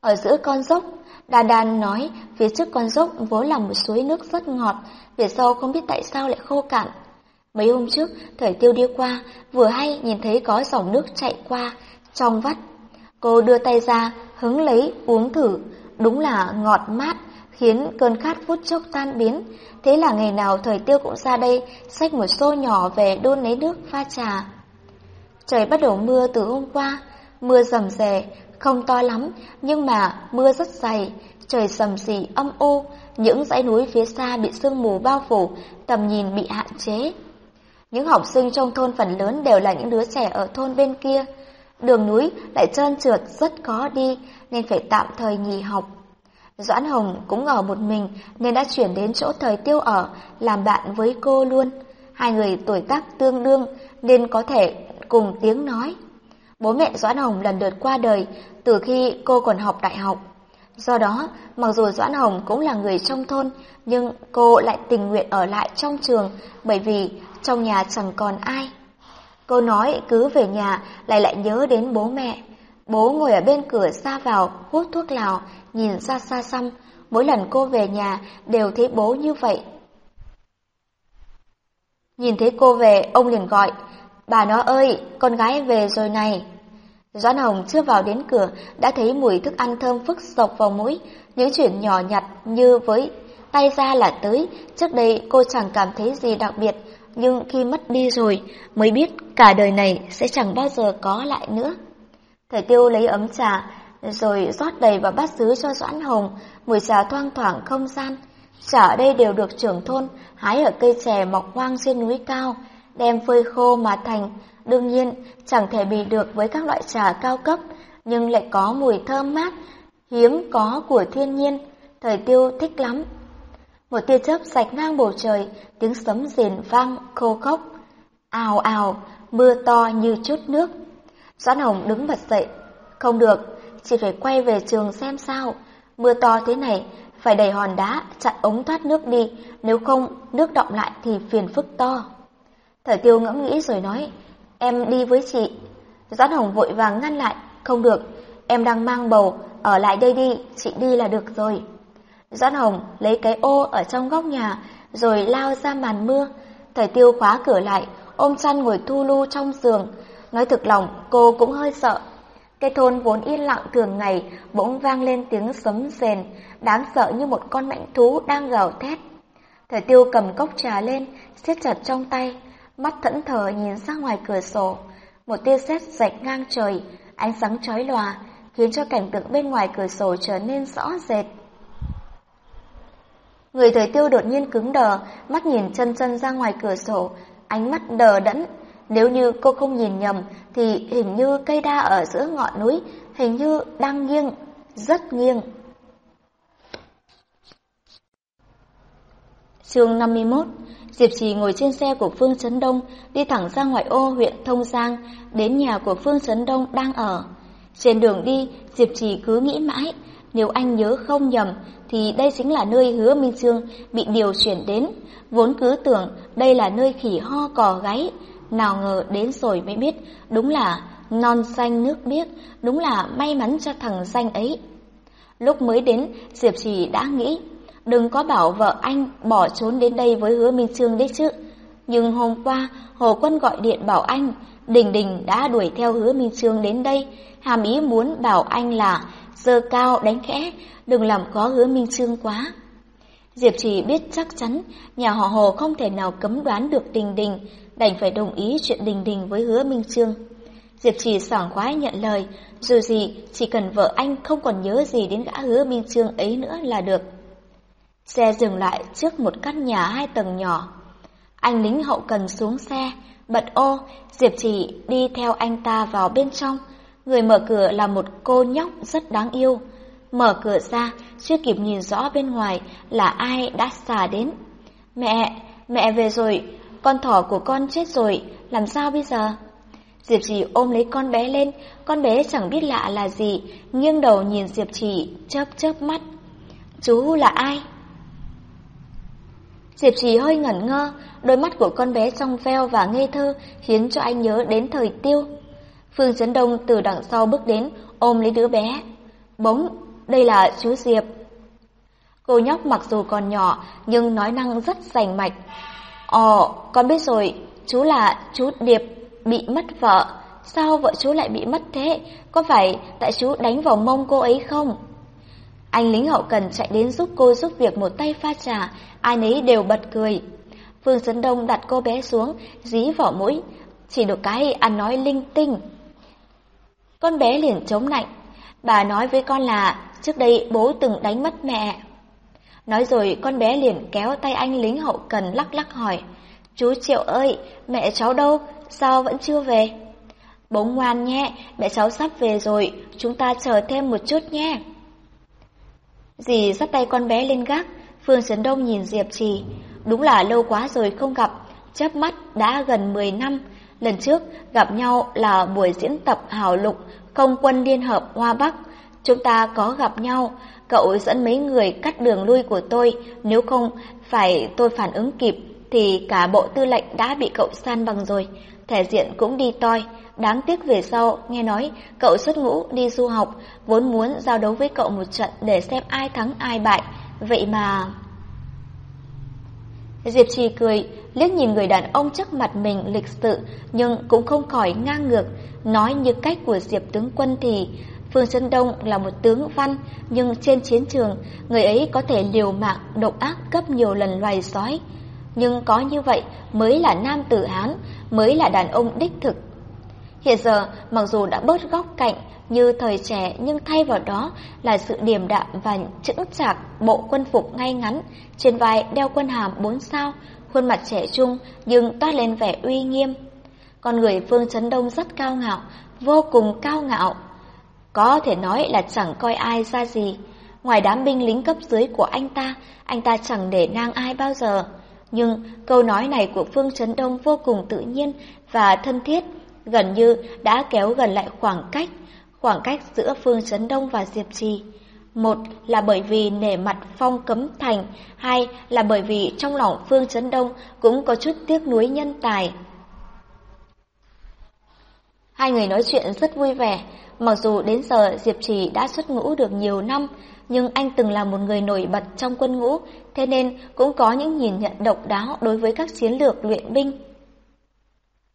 ở giữa con dốc. Đà Đàn nói phía trước con dốc vốn là một suối nước rất ngọt, về sau không biết tại sao lại khô cạn. Mấy hôm trước, Thủy Tiêu đi qua, vừa hay nhìn thấy có dòng nước chạy qua, trong vắt. Cô đưa tay ra, hứng lấy, uống thử, đúng là ngọt mát, khiến cơn khát phút chốc tan biến. Thế là ngày nào Thời Tiêu cũng ra đây, xách một xô nhỏ về đun lấy nước pha trà. Trời bắt đầu mưa từ hôm qua, mưa rầm rè, không to lắm, nhưng mà mưa rất dày, trời sầm xì âm u, những dãy núi phía xa bị sương mù bao phủ, tầm nhìn bị hạn chế. Những học sinh trong thôn phần lớn đều là những đứa trẻ ở thôn bên kia. Đường núi lại trơn trượt rất khó đi nên phải tạm thời nghỉ học. Doãn Hồng cũng ở một mình nên đã chuyển đến chỗ thời tiêu ở làm bạn với cô luôn. Hai người tuổi tác tương đương nên có thể cùng tiếng nói. Bố mẹ Doãn Hồng lần lượt qua đời từ khi cô còn học đại học. Do đó, mặc dù Doãn Hồng cũng là người trong thôn, nhưng cô lại tình nguyện ở lại trong trường bởi vì trong nhà chẳng còn ai. Cô nói cứ về nhà lại lại nhớ đến bố mẹ. Bố ngồi ở bên cửa xa vào, hút thuốc lào, nhìn xa xa xăm. Mỗi lần cô về nhà đều thấy bố như vậy. Nhìn thấy cô về, ông liền gọi, bà nó ơi, con gái về rồi này. Doãn Hồng chưa vào đến cửa đã thấy mùi thức ăn thơm phức sộc vào mũi, những chuyện nhỏ nhặt như với tay ra là tới. Trước đây cô chẳng cảm thấy gì đặc biệt, nhưng khi mất đi rồi mới biết cả đời này sẽ chẳng bao giờ có lại nữa. Thầy Tiêu lấy ấm trà, rồi rót đầy vào bát sứ cho Doãn Hồng, mùi trà thoang thoảng không gian. Trà ở đây đều được trưởng thôn, hái ở cây chè mọc hoang trên núi cao, đem phơi khô mà thành. Đương nhiên, chẳng thể bị được với các loại trà cao cấp, nhưng lại có mùi thơm mát, hiếm có của thiên nhiên. Thời tiêu thích lắm. Một tia chớp sạch ngang bầu trời, tiếng sấm rền vang khô khốc. Ào ào, mưa to như chút nước. Doãn Hồng đứng bật dậy. Không được, chỉ phải quay về trường xem sao. Mưa to thế này, phải đẩy hòn đá, chặn ống thoát nước đi, nếu không nước động lại thì phiền phức to. Thời tiêu ngẫm nghĩ rồi nói, em đi với chị. Doãn Hồng vội vàng ngăn lại, không được, em đang mang bầu, ở lại đây đi, chị đi là được rồi. Doãn Hồng lấy cái ô ở trong góc nhà, rồi lao ra màn mưa. Thời tiêu khóa cửa lại, ôm chăn ngồi thu lu trong giường. Nói thực lòng, cô cũng hơi sợ. Cái thôn vốn yên lặng thường ngày, bỗng vang lên tiếng sấm rền, đáng sợ như một con mãnh thú đang gào thét. Thời tiêu cầm cốc trà lên, siết chặt trong tay, mắt thẫn thờ nhìn ra ngoài cửa sổ. Một tia sét rạch ngang trời, ánh sáng chói lòa, khiến cho cảnh tượng bên ngoài cửa sổ trở nên rõ rệt. Người thời tiêu đột nhiên cứng đờ, mắt nhìn chân chân ra ngoài cửa sổ, ánh mắt đờ đẫn. Nếu như cô không nhìn nhầm, thì hình như cây đa ở giữa ngọn núi, hình như đang nghiêng, rất nghiêng. Chương 51 Diệp Trì ngồi trên xe của Phương Trấn Đông, đi thẳng ra ngoại ô huyện Thông Giang, đến nhà của Phương Trấn Đông đang ở. Trên đường đi, Diệp Trì cứ nghĩ mãi, nếu anh nhớ không nhầm, thì đây chính là nơi hứa Minh Trương bị điều chuyển đến. Vốn cứ tưởng đây là nơi khỉ ho cò gáy, nào ngờ đến rồi mới biết, đúng là non xanh nước biếc, đúng là may mắn cho thằng danh ấy. Lúc mới đến, Diệp Trì đã nghĩ, đừng có bảo vợ anh bỏ trốn đến đây với hứa Minh Trương đấy chứ. Nhưng hôm qua, Hồ Quân gọi điện bảo anh, Đình Đình đã đuổi theo hứa Minh Trương đến đây, hàm ý muốn bảo anh là dơ cao đánh khẽ, đừng làm khó hứa Minh Trương quá. Diệp Trì biết chắc chắn nhà họ Hồ không thể nào cấm đoán được Đình Đình, đành phải đồng ý chuyện Đình Đình với hứa Minh Trương. Diệp Trì sảng khoái nhận lời, dù gì chỉ cần vợ anh không còn nhớ gì đến gã hứa Minh Trương ấy nữa là được. Xe dừng lại trước một căn nhà hai tầng nhỏ. Anh lính hậu cần xuống xe, bật ô, Diệp Trì đi theo anh ta vào bên trong. Người mở cửa là một cô nhóc rất đáng yêu. Mở cửa ra, chưa kịp nhìn rõ bên ngoài là ai đã xà đến. Mẹ, mẹ về rồi, con thỏ của con chết rồi, làm sao bây giờ? Diệp Trì ôm lấy con bé lên, con bé chẳng biết lạ là gì, nghiêng đầu nhìn Diệp Trì, chớp chớp mắt. Chú là ai? Diệp Trì hơi ngẩn ngơ, đôi mắt của con bé trong veo và ngây thơ khiến cho anh nhớ đến thời tiêu. Phương Trấn Đông từ đằng sau bước đến, ôm lấy đứa bé. Bỗng, đây là chú Diệp. Cô nhóc mặc dù còn nhỏ, nhưng nói năng rất rành mạch. Ồ, con biết rồi, chú là chú Điệp, bị mất vợ. Sao vợ chú lại bị mất thế? Có phải tại chú đánh vào mông cô ấy không? Anh lính hậu cần chạy đến giúp cô giúp việc một tay pha trà, ai nấy đều bật cười. Phương Sấn Đông đặt cô bé xuống, dí vỏ mũi, chỉ được cái ăn nói linh tinh. Con bé liền chống nạnh, bà nói với con là trước đây bố từng đánh mất mẹ. Nói rồi con bé liền kéo tay anh lính hậu cần lắc lắc hỏi, chú Triệu ơi, mẹ cháu đâu, sao vẫn chưa về? Bố ngoan nhé, mẹ cháu sắp về rồi, chúng ta chờ thêm một chút nhé. Dì dắt tay con bé lên gác, Phương Trấn Đông nhìn Diệp Trì, đúng là lâu quá rồi không gặp, chớp mắt đã gần 10 năm, Lần trước gặp nhau là buổi diễn tập hào lục không quân liên hợp Hoa Bắc. Chúng ta có gặp nhau, cậu dẫn mấy người cắt đường lui của tôi, nếu không phải tôi phản ứng kịp thì cả bộ tư lệnh đã bị cậu san bằng rồi, thể diện cũng đi toi. Đáng tiếc về sau, nghe nói cậu xuất ngũ đi du học, vốn muốn giao đấu với cậu một trận để xem ai thắng ai bại. Vậy mà... Diệp Trì cười, liếc nhìn người đàn ông trước mặt mình lịch sự, nhưng cũng không khỏi ngang ngược. Nói như cách của Diệp tướng quân thì, Phương Sơn Đông là một tướng văn, nhưng trên chiến trường, người ấy có thể liều mạng, độc ác gấp nhiều lần loài sói. Nhưng có như vậy mới là nam tử Hán, mới là đàn ông đích thực. Hiện giờ, mặc dù đã bớt góc cạnh như thời trẻ nhưng thay vào đó là sự điềm đạm và chững chạc bộ quân phục ngay ngắn, trên vai đeo quân hàm bốn sao, khuôn mặt trẻ trung nhưng toát lên vẻ uy nghiêm. Con người Phương Trấn Đông rất cao ngạo, vô cùng cao ngạo. Có thể nói là chẳng coi ai ra gì. Ngoài đám binh lính cấp dưới của anh ta, anh ta chẳng để nang ai bao giờ. Nhưng câu nói này của Phương Trấn Đông vô cùng tự nhiên và thân thiết, gần như đã kéo gần lại khoảng cách, khoảng cách giữa Phương Trấn Đông và Diệp Trì. Một là bởi vì nể mặt phong cấm thành, hai là bởi vì trong lòng Phương Trấn Đông cũng có chút tiếc nuối nhân tài. Hai người nói chuyện rất vui vẻ, mặc dù đến giờ Diệp Trì đã xuất ngũ được nhiều năm, nhưng anh từng là một người nổi bật trong quân ngũ, thế nên cũng có những nhìn nhận độc đáo đối với các chiến lược luyện binh.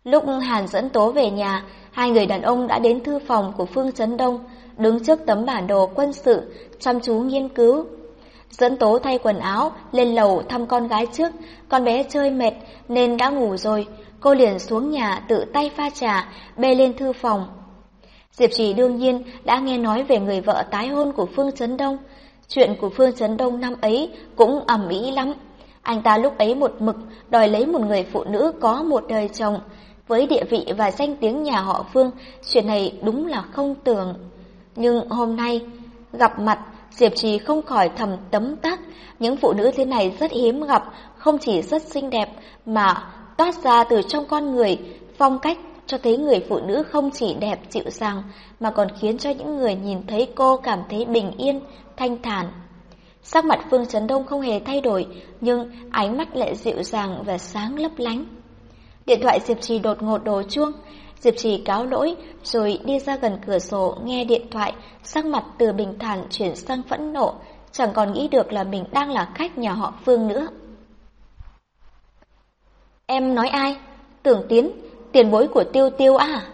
Lúc Hàn dẫn Tố về nhà, hai người đàn ông đã đến thư phòng của Phương Trấn Đông, đứng trước tấm bản đồ quân sự, chăm chú nghiên cứu. Dẫn Tố thay quần áo, lên lầu thăm con gái trước, con bé chơi mệt nên đã ngủ rồi, cô liền xuống nhà tự tay pha trà, bê lên thư phòng. Diệp Trì đương nhiên đã nghe nói về người vợ tái hôn của Phương Trấn Đông. Chuyện của Phương Trấn Đông năm ấy cũng ẩm ý lắm. Anh ta lúc ấy một mực đòi lấy một người phụ nữ có một đời chồng. Với địa vị và danh tiếng nhà họ Phương, chuyện này đúng là không tưởng. Nhưng hôm nay, gặp mặt, Diệp Trì không khỏi thầm tấm tắc. Những phụ nữ thế này rất hiếm gặp, không chỉ rất xinh đẹp, mà toát ra từ trong con người, phong cách cho thấy người phụ nữ không chỉ đẹp dịu dàng mà còn khiến cho những người nhìn thấy cô cảm thấy bình yên, thanh thản. Sắc mặt Phương Trấn Đông không hề thay đổi, nhưng ánh mắt lại dịu dàng và sáng lấp lánh. Điện thoại Diệp Trì đột ngột đổ chuông, Diệp Trì cáo lỗi rồi đi ra gần cửa sổ nghe điện thoại, sắc mặt từ bình thản chuyển sang phẫn nộ, chẳng còn nghĩ được là mình đang là khách nhà họ Phương nữa. Em nói ai? Tưởng Tiến, tiền bối của Tiêu Tiêu à?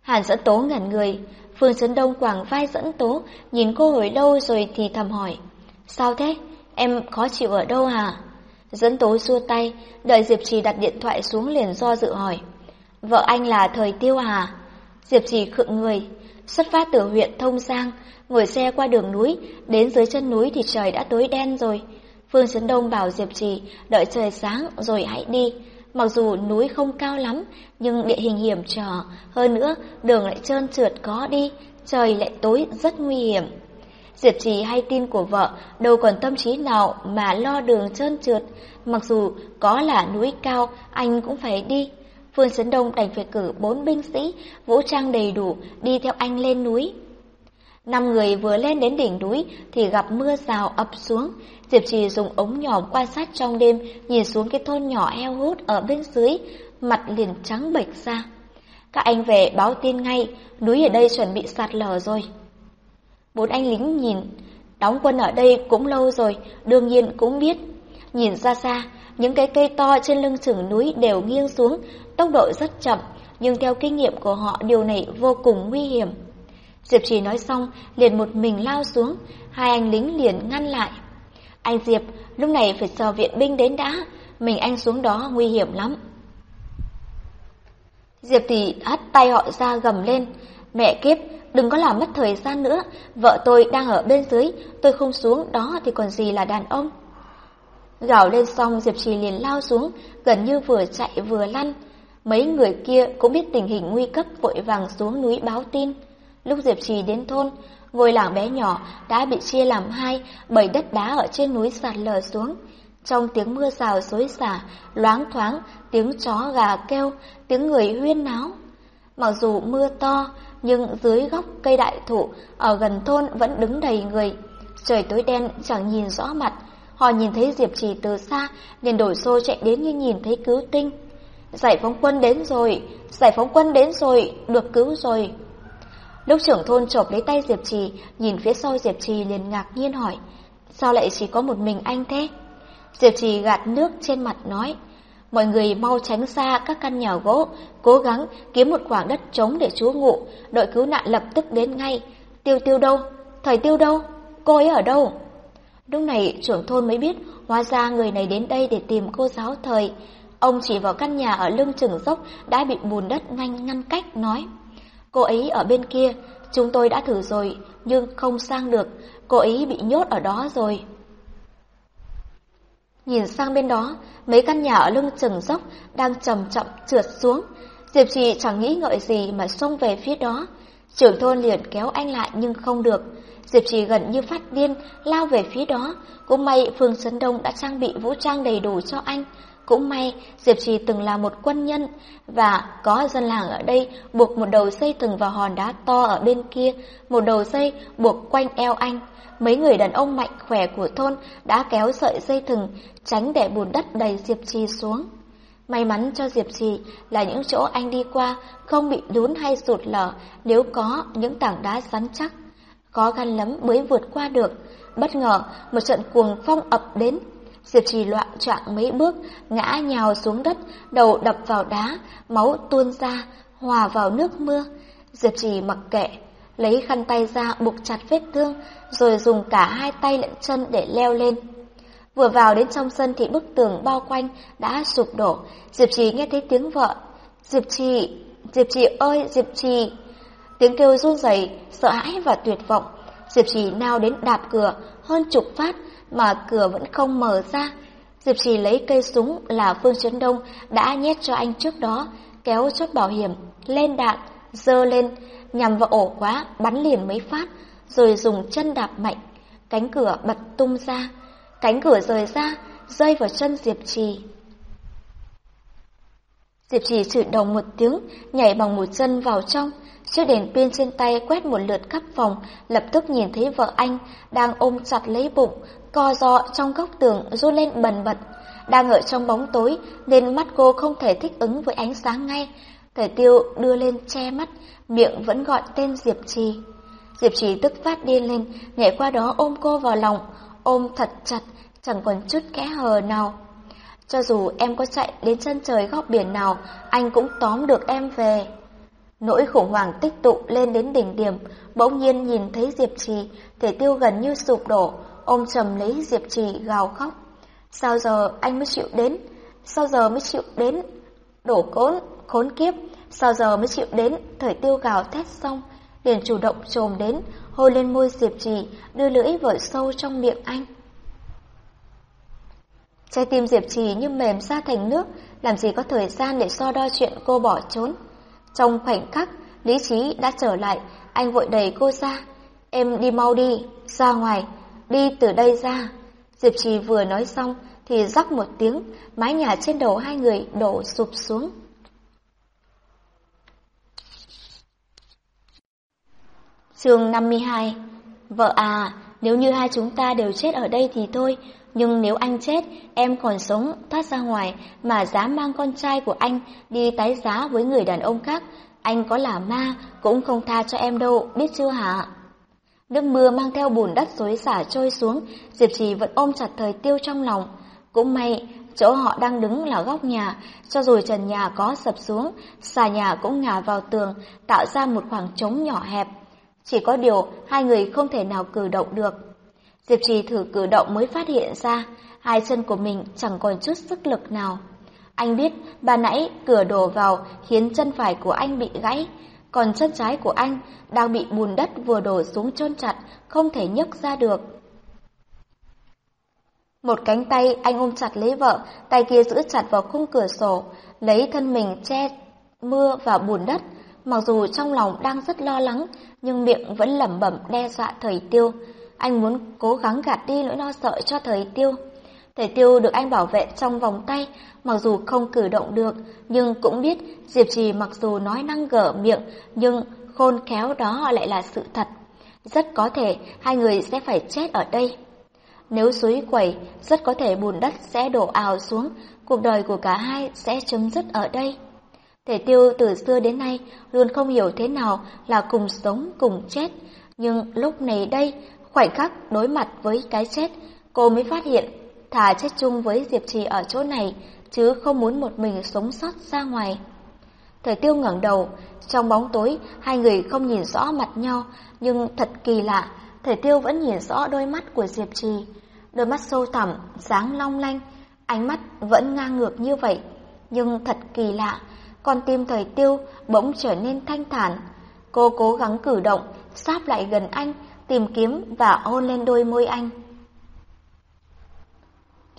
Hàn dẫn tố ngẩn người, Phương Trấn Đông quảng vai dẫn tố, nhìn cô hồi lâu rồi thì thầm hỏi. Sao thế? Em khó chịu ở đâu hả? Dẫn tố xua tay, đợi Diệp Trì đặt điện thoại xuống liền do dự hỏi. Vợ anh là Thời Tiêu hà Diệp Trì khựng người, xuất phát từ huyện Thông Giang, ngồi xe qua đường núi, đến dưới chân núi thì trời đã tối đen rồi. Phương Trấn Đông bảo Diệp Trì đợi trời sáng rồi hãy đi. Mặc dù núi không cao lắm, nhưng địa hình hiểm trở, hơn nữa đường lại trơn trượt có đi, trời lại tối rất nguy hiểm. Diệp Trì hay tin của vợ, đâu còn tâm trí nào mà lo đường trơn trượt, mặc dù có là núi cao, anh cũng phải đi. Phương Sấn Đông đành phải cử bốn binh sĩ, vũ trang đầy đủ, đi theo anh lên núi. Năm người vừa lên đến đỉnh núi thì gặp mưa rào ập xuống. Diệp Trì dùng ống nhòm quan sát trong đêm, nhìn xuống cái thôn nhỏ heo hút ở bên dưới, mặt liền trắng bệch ra. Các anh về báo tin ngay, núi ở đây chuẩn bị sạt lở rồi. Bốn anh lính nhìn, đóng quân ở đây cũng lâu rồi, đương nhiên cũng biết. Nhìn ra xa, những cái cây to trên lưng chừng núi đều nghiêng xuống, tốc độ rất chậm, nhưng theo kinh nghiệm của họ điều này vô cùng nguy hiểm. Diệp Trì nói xong, liền một mình lao xuống, hai anh lính liền ngăn lại. Anh Diệp, lúc này phải chờ viện binh đến đã, mình anh xuống đó nguy hiểm lắm. Diệp thì hất tay họ ra gầm lên, mẹ kiếp, đừng có làm mất thời gian nữa, vợ tôi đang ở bên dưới, tôi không xuống đó thì còn gì là đàn ông. Gào lên xong Diệp Trì liền lao xuống, gần như vừa chạy vừa lăn. Mấy người kia cũng biết tình hình nguy cấp vội vàng xuống núi báo tin. Lúc Diệp Trì đến thôn, ngôi làng bé nhỏ đã bị chia làm hai bởi đất đá ở trên núi sạt lở xuống. Trong tiếng mưa rào xối xả, loáng thoáng, tiếng chó gà kêu, tiếng người huyên náo. Mặc dù mưa to, nhưng dưới góc cây đại thụ ở gần thôn vẫn đứng đầy người. Trời tối đen chẳng nhìn rõ mặt, họ nhìn thấy Diệp Trì từ xa liền đổi xô chạy đến như nhìn thấy cứu tinh. Giải phóng quân đến rồi, giải phóng quân đến rồi, được cứu rồi. Lúc trưởng thôn chộp lấy tay Diệp Trì, nhìn phía sau Diệp Trì liền ngạc nhiên hỏi, sao lại chỉ có một mình anh thế? Diệp Trì gạt nước trên mặt nói, mọi người mau tránh xa các căn nhà gỗ, cố gắng kiếm một khoảng đất trống để trú ngụ, đội cứu nạn lập tức đến ngay. Tiêu tiêu đâu? Thời tiêu đâu? Cô ấy ở đâu? Lúc này trưởng thôn mới biết, hóa ra người này đến đây để tìm cô giáo thời. Ông chỉ vào căn nhà ở lưng chừng dốc đã bị bùn đất ngăn ngăn cách, nói. Cô ấy ở bên kia, chúng tôi đã thử rồi, nhưng không sang được, cô ấy bị nhốt ở đó rồi. Nhìn sang bên đó, mấy căn nhà ở lưng chừng dốc đang chậm chậm trượt xuống. Diệp Trì chẳng nghĩ ngợi gì mà xông về phía đó. Trưởng thôn liền kéo anh lại nhưng không được. Diệp Trì gần như phát điên, lao về phía đó. Cũng may Phương Trấn Đông đã trang bị vũ trang đầy đủ cho anh. Cũng may Diệp Trì từng là một quân nhân và có dân làng ở đây buộc một đầu dây thừng vào hòn đá to ở bên kia, một đầu dây buộc quanh eo anh. Mấy người đàn ông mạnh khỏe của thôn đã kéo sợi dây thừng tránh để bùn đất đầy Diệp Trì xuống. May mắn cho Diệp Trì là những chỗ anh đi qua không bị lún hay sụt lở nếu có những tảng đá rắn chắc. Có khăn lắm mới vượt qua được. Bất ngờ, một trận cuồng phong ập đến. Diệp Trì loạn trạng mấy bước, ngã nhào xuống đất, đầu đập vào đá, máu tuôn ra, hòa vào nước mưa. Diệp Trì mặc kệ, lấy khăn tay ra buộc chặt vết thương, rồi dùng cả hai tay lẫn chân để leo lên. Vừa vào đến trong sân thì bức tường bao quanh đã sụp đổ. Diệp Trì nghe thấy tiếng vợ. Diệp Trì, Diệp Trì ơi, Diệp Trì. Tiếng kêu run rẩy, sợ hãi và tuyệt vọng. Diệp Trì nào đến đạp cửa hơn chục phát mà cửa vẫn không mở ra. Diệp Trì lấy cây súng là Phương Trấn Đông đã nhét cho anh trước đó, kéo chốt bảo hiểm, lên đạn, dơ lên, nhằm vào ổ quá bắn liền mấy phát, rồi dùng chân đạp mạnh. Cánh cửa bật tung ra, cánh cửa rời ra, rơi vào chân Diệp Trì. Diệp Trì chửi đồng một tiếng, nhảy bằng một chân vào trong, chiếc đèn pin trên tay quét một lượt khắp phòng, lập tức nhìn thấy vợ anh đang ôm chặt lấy bụng, co ro trong góc tường run lên bần bật. Đang ở trong bóng tối nên mắt cô không thể thích ứng với ánh sáng ngay. Thời tiêu đưa lên che mắt, miệng vẫn gọi tên Diệp Trì. Diệp Trì tức phát điên lên, nhảy qua đó ôm cô vào lòng, ôm thật chặt, chẳng còn chút kẽ hờ nào. Cho dù em có chạy đến chân trời góc biển nào, anh cũng tóm được em về. Nỗi khủng hoảng tích tụ lên đến đỉnh điểm, bỗng nhiên nhìn thấy Diệp Trì, thể tiêu gần như sụp đổ, ôm chầm lấy Diệp Trì gào khóc. Sao giờ anh mới chịu đến? Sao giờ mới chịu đến? Đổ cốn, khốn kiếp, sao giờ mới chịu đến? Thời tiêu gào thét xong, liền chủ động trồm đến, hôn lên môi Diệp Trì, đưa lưỡi vội sâu trong miệng anh. Trái tim Diệp Trì như mềm ra thành nước, làm gì có thời gian để so đo chuyện cô bỏ trốn. Trong khoảnh khắc, lý trí đã trở lại, anh vội đẩy cô ra. Em đi mau đi, ra ngoài, đi từ đây ra. Diệp Trì vừa nói xong thì rắc một tiếng, mái nhà trên đầu hai người đổ sụp xuống. Chương 52 Vợ à, nếu như hai chúng ta đều chết ở đây thì thôi, nhưng nếu anh chết, em còn sống, thoát ra ngoài mà dám mang con trai của anh đi tái giá với người đàn ông khác, anh có là ma cũng không tha cho em đâu, biết chưa hả? Nước mưa mang theo bùn đất xối xả trôi xuống, Diệp Trì vẫn ôm chặt thời tiêu trong lòng. Cũng may, chỗ họ đang đứng là góc nhà, cho dù trần nhà có sập xuống, xà nhà cũng ngả vào tường, tạo ra một khoảng trống nhỏ hẹp. Chỉ có điều, hai người không thể nào cử động được. Diệp Trì thử cử động mới phát hiện ra, hai chân của mình chẳng còn chút sức lực nào. Anh biết, bà nãy cửa đổ vào khiến chân phải của anh bị gãy, còn chân trái của anh đang bị bùn đất vừa đổ xuống chôn chặt, không thể nhấc ra được. Một cánh tay anh ôm chặt lấy vợ, tay kia giữ chặt vào khung cửa sổ, lấy thân mình che mưa và bùn đất. Mặc dù trong lòng đang rất lo lắng, nhưng miệng vẫn lẩm bẩm đe dọa thời tiêu. Anh muốn cố gắng gạt đi nỗi lo sợ cho thời tiêu. Thể tiêu được anh bảo vệ trong vòng tay, mặc dù không cử động được, nhưng cũng biết Diệp Trì mặc dù nói năng gở miệng, nhưng khôn khéo đó lại là sự thật. Rất có thể hai người sẽ phải chết ở đây. Nếu suối quẩy, rất có thể bùn đất sẽ đổ ào xuống, cuộc đời của cả hai sẽ chấm dứt ở đây. Thể tiêu từ xưa đến nay luôn không hiểu thế nào là cùng sống cùng chết, nhưng lúc này đây, khoảnh khắc đối mặt với cái chết, cô mới phát hiện thà chết chung với Diệp Trì ở chỗ này, chứ không muốn một mình sống sót ra ngoài. Thời tiêu ngẩng đầu, trong bóng tối hai người không nhìn rõ mặt nhau, nhưng thật kỳ lạ, thời tiêu vẫn nhìn rõ đôi mắt của Diệp Trì. Đôi mắt sâu thẳm, dáng long lanh, ánh mắt vẫn ngang ngược như vậy, nhưng thật kỳ lạ, con tim thời tiêu bỗng trở nên thanh thản. Cô cố gắng cử động, sáp lại gần anh, tìm kiếm và hôn lên đôi môi anh.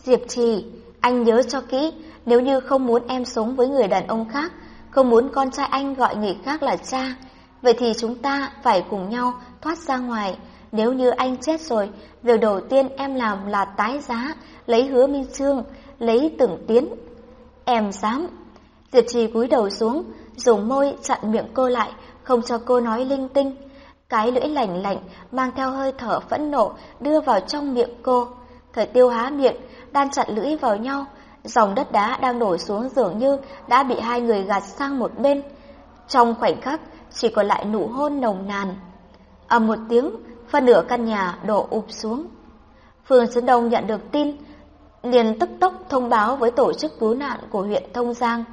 Diệp Trì, anh nhớ cho kỹ, nếu như không muốn em sống với người đàn ông khác, không muốn con trai anh gọi người khác là cha, vậy thì chúng ta phải cùng nhau thoát ra ngoài. Nếu như anh chết rồi, việc đầu tiên em làm là tái giá, lấy hứa minh trương, lấy tưởng tiến. Em dám. Diệp Trì cúi đầu xuống, dùng môi chặn miệng cô lại, không cho cô nói linh tinh. Cái lưỡi lạnh lạnh mang theo hơi thở phẫn nộ đưa vào trong miệng cô. Thời tiêu há miệng, đan chặt lưỡi vào nhau, dòng đất đá đang đổ xuống dường như đã bị hai người gạt sang một bên. Trong khoảnh khắc, chỉ còn lại nụ hôn nồng nàn. ầm một tiếng, phân nửa căn nhà đổ ụp xuống. Phương Trấn Đông nhận được tin, liền tức tốc thông báo với tổ chức cứu nạn của huyện Thông Giang,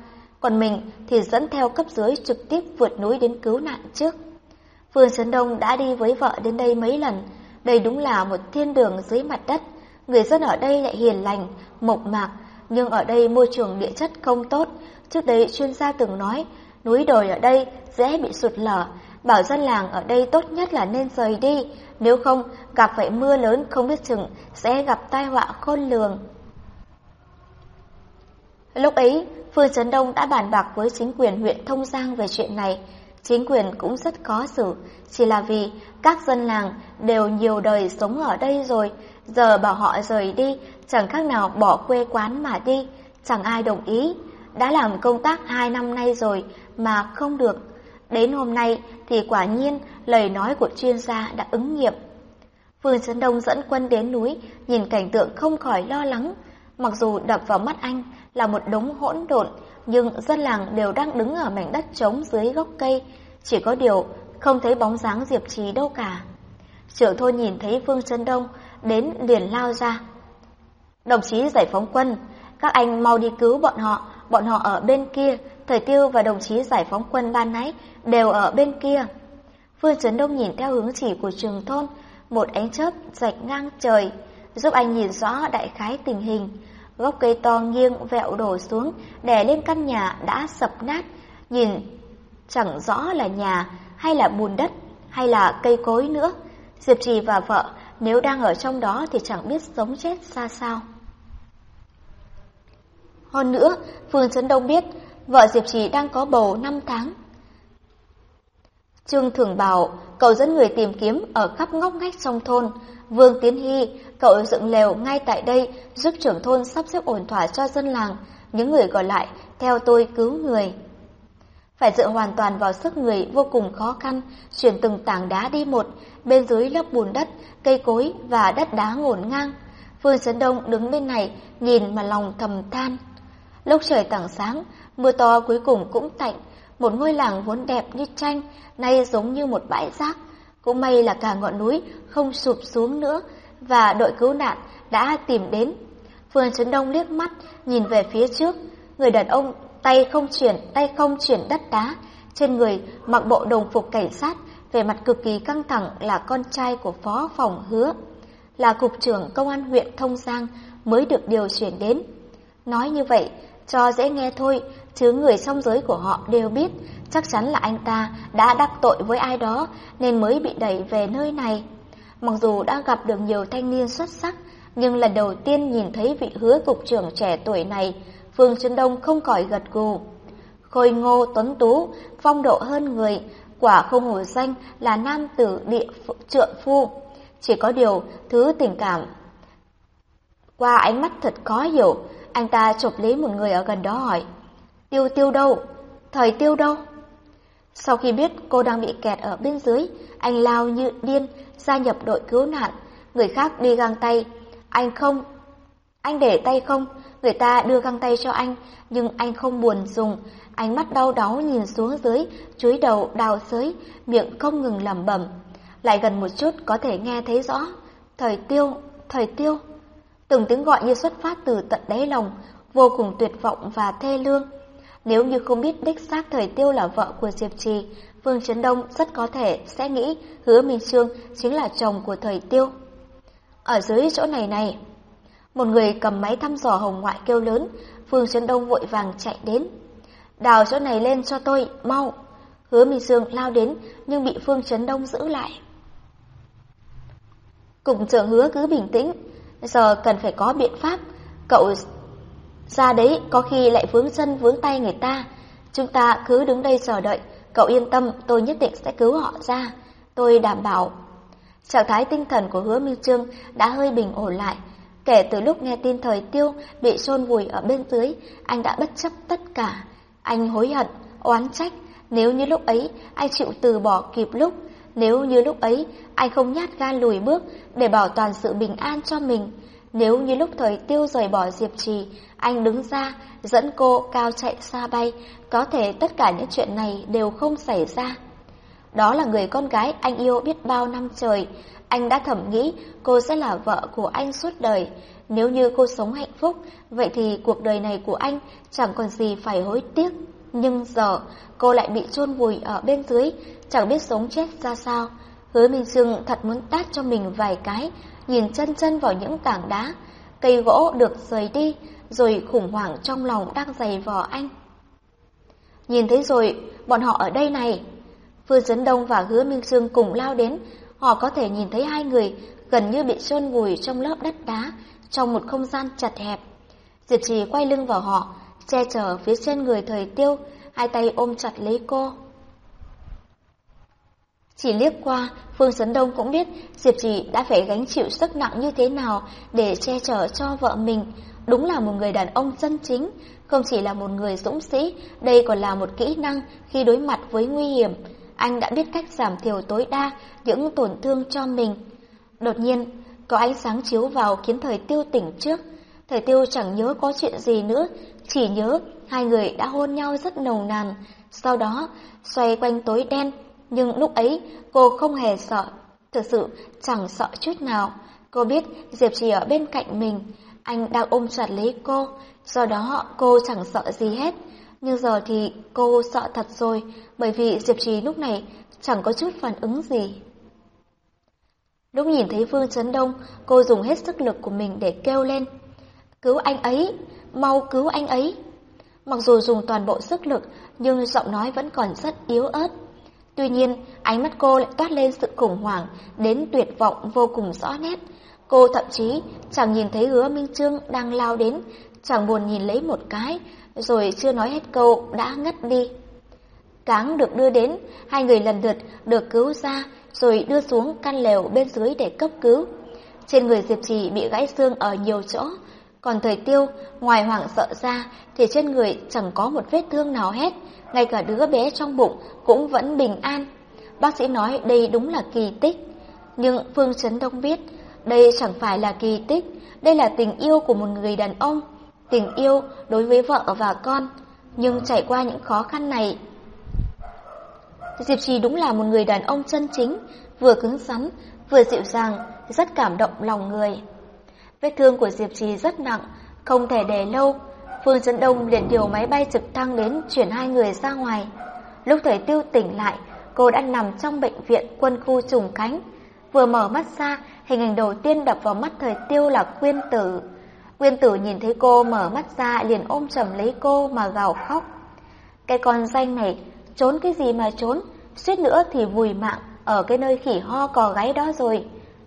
còn mình thì dẫn theo cấp dưới trực tiếp vượt núi đến cứu nạn trước. Phương Trấn Đông đã đi với vợ đến đây mấy lần, đây đúng là một thiên đường dưới mặt đất. Người dân ở đây lại hiền lành, mộc mạc, nhưng ở đây môi trường địa chất không tốt. Trước đây chuyên gia từng nói, núi đồi ở đây dễ bị sụt lở, bảo dân làng ở đây tốt nhất là nên rời đi, nếu không gặp phải mưa lớn không biết chừng sẽ gặp tai họa khôn lường. Lúc ấy, Phương Trấn Đông đã bàn bạc với chính quyền huyện Thông Giang về chuyện này. Chính quyền cũng rất khó xử, chỉ là vì các dân làng đều nhiều đời sống ở đây rồi, giờ bảo họ rời đi, chẳng khác nào bỏ quê quán mà đi, chẳng ai đồng ý. Đã làm công tác hai năm nay rồi mà không được. Đến hôm nay thì quả nhiên lời nói của chuyên gia đã ứng nghiệm. Phương Trấn Đông dẫn quân đến núi, nhìn cảnh tượng không khỏi lo lắng. Mặc dù đập vào mắt anh là một đống hỗn độn, nhưng dân làng đều đang đứng ở mảnh đất trống dưới gốc cây, chỉ có điều không thấy bóng dáng Diệp Trì đâu cả. Trưởng thôn nhìn thấy Phương Trấn Đông đến liền lao ra. Đồng chí giải phóng quân, các anh mau đi cứu bọn họ, bọn họ ở bên kia, Thời Tiêu và đồng chí giải phóng quân ban nãy đều ở bên kia. Phương Trấn Đông nhìn theo hướng chỉ của trường thôn, một ánh chớp rạch ngang trời, giúp anh nhìn rõ đại khái tình hình. Gốc cây to nghiêng vẹo đổ xuống, đè lên căn nhà đã sập nát, nhìn chẳng rõ là nhà hay là bùn đất hay là cây cối nữa. Diệp Trì và vợ nếu đang ở trong đó thì chẳng biết sống chết ra sao. Hơn nữa, Phương Trấn Đông biết vợ Diệp Trì đang có bầu 5 tháng. Trương Thường Bảo, cậu dẫn người tìm kiếm ở khắp ngóc ngách trong thôn. Vương Tiến Hy, cậu dựng lều ngay tại đây giúp trưởng thôn sắp xếp ổn thỏa cho dân làng. Những người còn lại theo tôi cứu người. Phải dựa hoàn toàn vào sức người vô cùng khó khăn, chuyển từng tảng đá đi một, bên dưới lớp bùn đất, cây cối và đất đá ngổn ngang. Phương sấn Đông đứng bên này, nhìn mà lòng thầm than. Lúc trời tảng sáng, mưa to cuối cùng cũng tạnh, một ngôi làng vốn đẹp như tranh, nay giống như một bãi rác. Cũng may là cả ngọn núi không sụp xuống nữa, và đội cứu nạn đã tìm đến. Phương Trấn Đông liếc mắt, nhìn về phía trước, người đàn ông tay không chuyển, tay không chuyển đất đá, trên người mặc bộ đồng phục cảnh sát, về mặt cực kỳ căng thẳng là con trai của phó phòng hứa, là cục trưởng công an huyện Thông Giang mới được điều chuyển đến. Nói như vậy, cho dễ nghe thôi, chứ người trong giới của họ đều biết chắc chắn là anh ta đã đắc tội với ai đó nên mới bị đẩy về nơi này. Mặc dù đã gặp được nhiều thanh niên xuất sắc, nhưng lần đầu tiên nhìn thấy vị hứa cục trưởng trẻ tuổi này, Phương Trấn Đông không khỏi gật gù. Khôi ngô tuấn tú, phong độ hơn người, quả không hổ danh là nam tử địa trượng phu. Chỉ có điều, thứ tình cảm Qua ánh mắt thật khó hiểu, anh ta chụp lấy một người ở gần đó hỏi. Tiêu tiêu đâu? Thời tiêu đâu? Sau khi biết cô đang bị kẹt ở bên dưới, anh lao như điên, gia nhập đội cứu nạn. Người khác đi găng tay. Anh không... Anh để tay không? Người ta đưa găng tay cho anh, nhưng anh không buồn dùng. Ánh mắt đau đáu nhìn xuống dưới, chúi đầu đào sới, miệng không ngừng lẩm bẩm. Lại gần một chút có thể nghe thấy rõ. Thời tiêu, thời tiêu. Từng tiếng gọi như xuất phát từ tận đáy lòng, vô cùng tuyệt vọng và thê lương. Nếu như không biết đích xác thời tiêu là vợ của Diệp Trì, Phương Trấn Đông rất có thể sẽ nghĩ hứa Minh Trương chính là chồng của thời tiêu. Ở dưới chỗ này này, một người cầm máy thăm dò hồng ngoại kêu lớn, Phương Trấn Đông vội vàng chạy đến. Đào chỗ này lên cho tôi, mau. Hứa Minh Sương lao đến nhưng bị Phương Trấn Đông giữ lại. Cục trưởng hứa cứ bình tĩnh, giờ cần phải có biện pháp. Cậu ra đấy có khi lại vướng chân vướng tay người ta. Chúng ta cứ đứng đây chờ đợi, cậu yên tâm tôi nhất định sẽ cứu họ ra. Tôi đảm bảo. Trạng thái tinh thần của hứa Minh Trương đã hơi bình ổn lại. Kể từ lúc nghe tin thời tiêu bị chôn vùi ở bên dưới, anh đã bất chấp tất cả. Anh hối hận, oán trách, nếu như lúc ấy anh chịu từ bỏ kịp lúc, nếu như lúc ấy anh không nhát gan lùi bước để bảo toàn sự bình an cho mình, nếu như lúc thời tiêu rời bỏ Diệp Trì, anh đứng ra dẫn cô cao chạy xa bay, có thể tất cả những chuyện này đều không xảy ra. Đó là người con gái anh yêu biết bao năm trời, anh đã thầm nghĩ cô sẽ là vợ của anh suốt đời. Nếu như cô sống hạnh phúc, vậy thì cuộc đời này của anh chẳng còn gì phải hối tiếc. Nhưng giờ, cô lại bị chôn vùi ở bên dưới, chẳng biết sống chết ra sao. Hứa Minh Sương thật muốn tát cho mình vài cái, nhìn chân chân vào những tảng đá. Cây gỗ được rời đi, rồi khủng hoảng trong lòng đang dày vò anh. Nhìn thấy rồi, bọn họ ở đây này. Phương Dấn Đông và Hứa Minh Sương cùng lao đến, họ có thể nhìn thấy hai người gần như bị chôn vùi trong lớp đất đá, trong một không gian chặt hẹp. Diệp Trì quay lưng vào họ, che chở phía trên người thời tiêu, hai tay ôm chặt lấy cô. Chỉ liếc qua, Phương Sấn Đông cũng biết Diệp Trì đã phải gánh chịu sức nặng như thế nào để che chở cho vợ mình. Đúng là một người đàn ông chân chính, không chỉ là một người dũng sĩ, đây còn là một kỹ năng khi đối mặt với nguy hiểm. Anh đã biết cách giảm thiểu tối đa những tổn thương cho mình. Đột nhiên, có ánh sáng chiếu vào khiến thời tiêu tỉnh trước. Thời tiêu chẳng nhớ có chuyện gì nữa, chỉ nhớ hai người đã hôn nhau rất nồng nàn. Sau đó, xoay quanh tối đen, nhưng lúc ấy cô không hề sợ, thực sự chẳng sợ chút nào. Cô biết Diệp Trì ở bên cạnh mình, anh đang ôm chặt lấy cô, do đó cô chẳng sợ gì hết. Nhưng giờ thì cô sợ thật rồi, bởi vì Diệp Trì lúc này chẳng có chút phản ứng gì. Lúc nhìn thấy Phương Trấn Đông, cô dùng hết sức lực của mình để kêu lên. Cứu anh ấy, mau cứu anh ấy. Mặc dù dùng toàn bộ sức lực, nhưng giọng nói vẫn còn rất yếu ớt. Tuy nhiên, ánh mắt cô lại toát lên sự khủng hoảng, đến tuyệt vọng vô cùng rõ nét. Cô thậm chí chẳng nhìn thấy hứa Minh Trương đang lao đến, chẳng buồn nhìn lấy một cái, rồi chưa nói hết câu đã ngất đi. Cáng được đưa đến, hai người lần lượt được cứu ra, rồi đưa xuống căn lều bên dưới để cấp cứu. Trên người Diệp Trì bị gãy xương ở nhiều chỗ, còn thời tiêu, ngoài hoảng sợ ra, thì trên người chẳng có một vết thương nào hết, ngay cả đứa bé trong bụng cũng vẫn bình an. Bác sĩ nói đây đúng là kỳ tích. Nhưng Phương Trấn Đông biết, đây chẳng phải là kỳ tích, đây là tình yêu của một người đàn ông, tình yêu đối với vợ và con. Nhưng trải qua những khó khăn này, Diệp Trì đúng là một người đàn ông chân chính, vừa cứng rắn, vừa dịu dàng, rất cảm động lòng người. Vết thương của Diệp Trì rất nặng, không thể để lâu. Phương Trấn Đông liền điều máy bay trực thăng đến chuyển hai người ra ngoài. Lúc thời tiêu tỉnh lại, cô đã nằm trong bệnh viện quân khu trùng cánh. Vừa mở mắt ra, hình ảnh đầu tiên đập vào mắt thời tiêu là Quyên Tử. Quyên Tử nhìn thấy cô mở mắt ra liền ôm chầm lấy cô mà gào khóc. Cái con danh này, trốn cái gì mà trốn, suýt nữa thì vùi mạng ở cái nơi khỉ ho cò gáy đó rồi.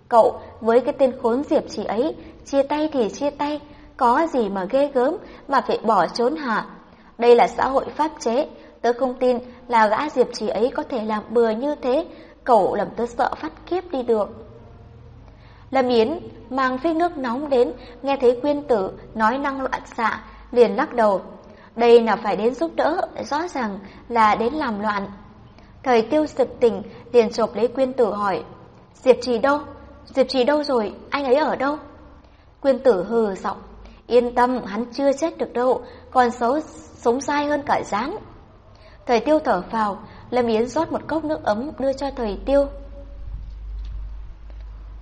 Cậu với cái tên khốn diệp chỉ ấy, chia tay thì chia tay, có gì mà ghê gớm mà phải bỏ trốn hả? Đây là xã hội pháp chế, tớ không tin là gã diệp trì ấy có thể làm bừa như thế, cậu làm tớ sợ phát kiếp đi được. Lâm Yến mang phích nước nóng đến, nghe thấy quyên tử nói năng loạn xạ, liền lắc đầu. Đây là phải đến giúp đỡ, rõ ràng là đến làm loạn. Thời tiêu sực tỉnh, liền chộp lấy quyên tử hỏi. Diệp trì đâu? Diệp trì đâu rồi? Anh ấy ở đâu? Quyên tử hừ giọng. Yên tâm, hắn chưa chết được đâu, còn xấu, sống sai hơn cả dáng. Thời tiêu thở vào, Lâm Yến rót một cốc nước ấm đưa cho thời tiêu.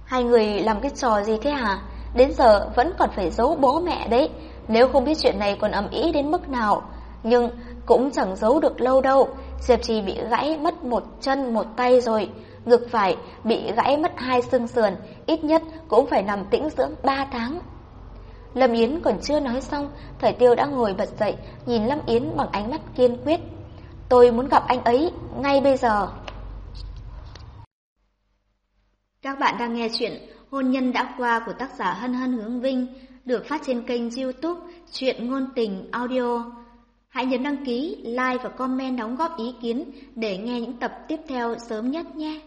Hai người làm cái trò gì thế hả? Đến giờ vẫn còn phải giấu bố mẹ đấy, nếu không biết chuyện này còn ầm ĩ đến mức nào. Nhưng cũng chẳng giấu được lâu đâu, Diệp Trì bị gãy mất một chân một tay rồi, ngực phải bị gãy mất hai xương sườn, ít nhất cũng phải nằm tĩnh dưỡng ba tháng. Lâm Yến còn chưa nói xong, Thời Tiêu đã ngồi bật dậy, nhìn Lâm Yến bằng ánh mắt kiên quyết. Tôi muốn gặp anh ấy, ngay bây giờ. Các bạn đang nghe chuyện Hôn nhân đã qua của tác giả Hân Hân Hướng Vinh, được phát trên kênh youtube Chuyện Ngôn Tình Audio. Hãy nhấn đăng ký, like và comment đóng góp ý kiến để nghe những tập tiếp theo sớm nhất nhé.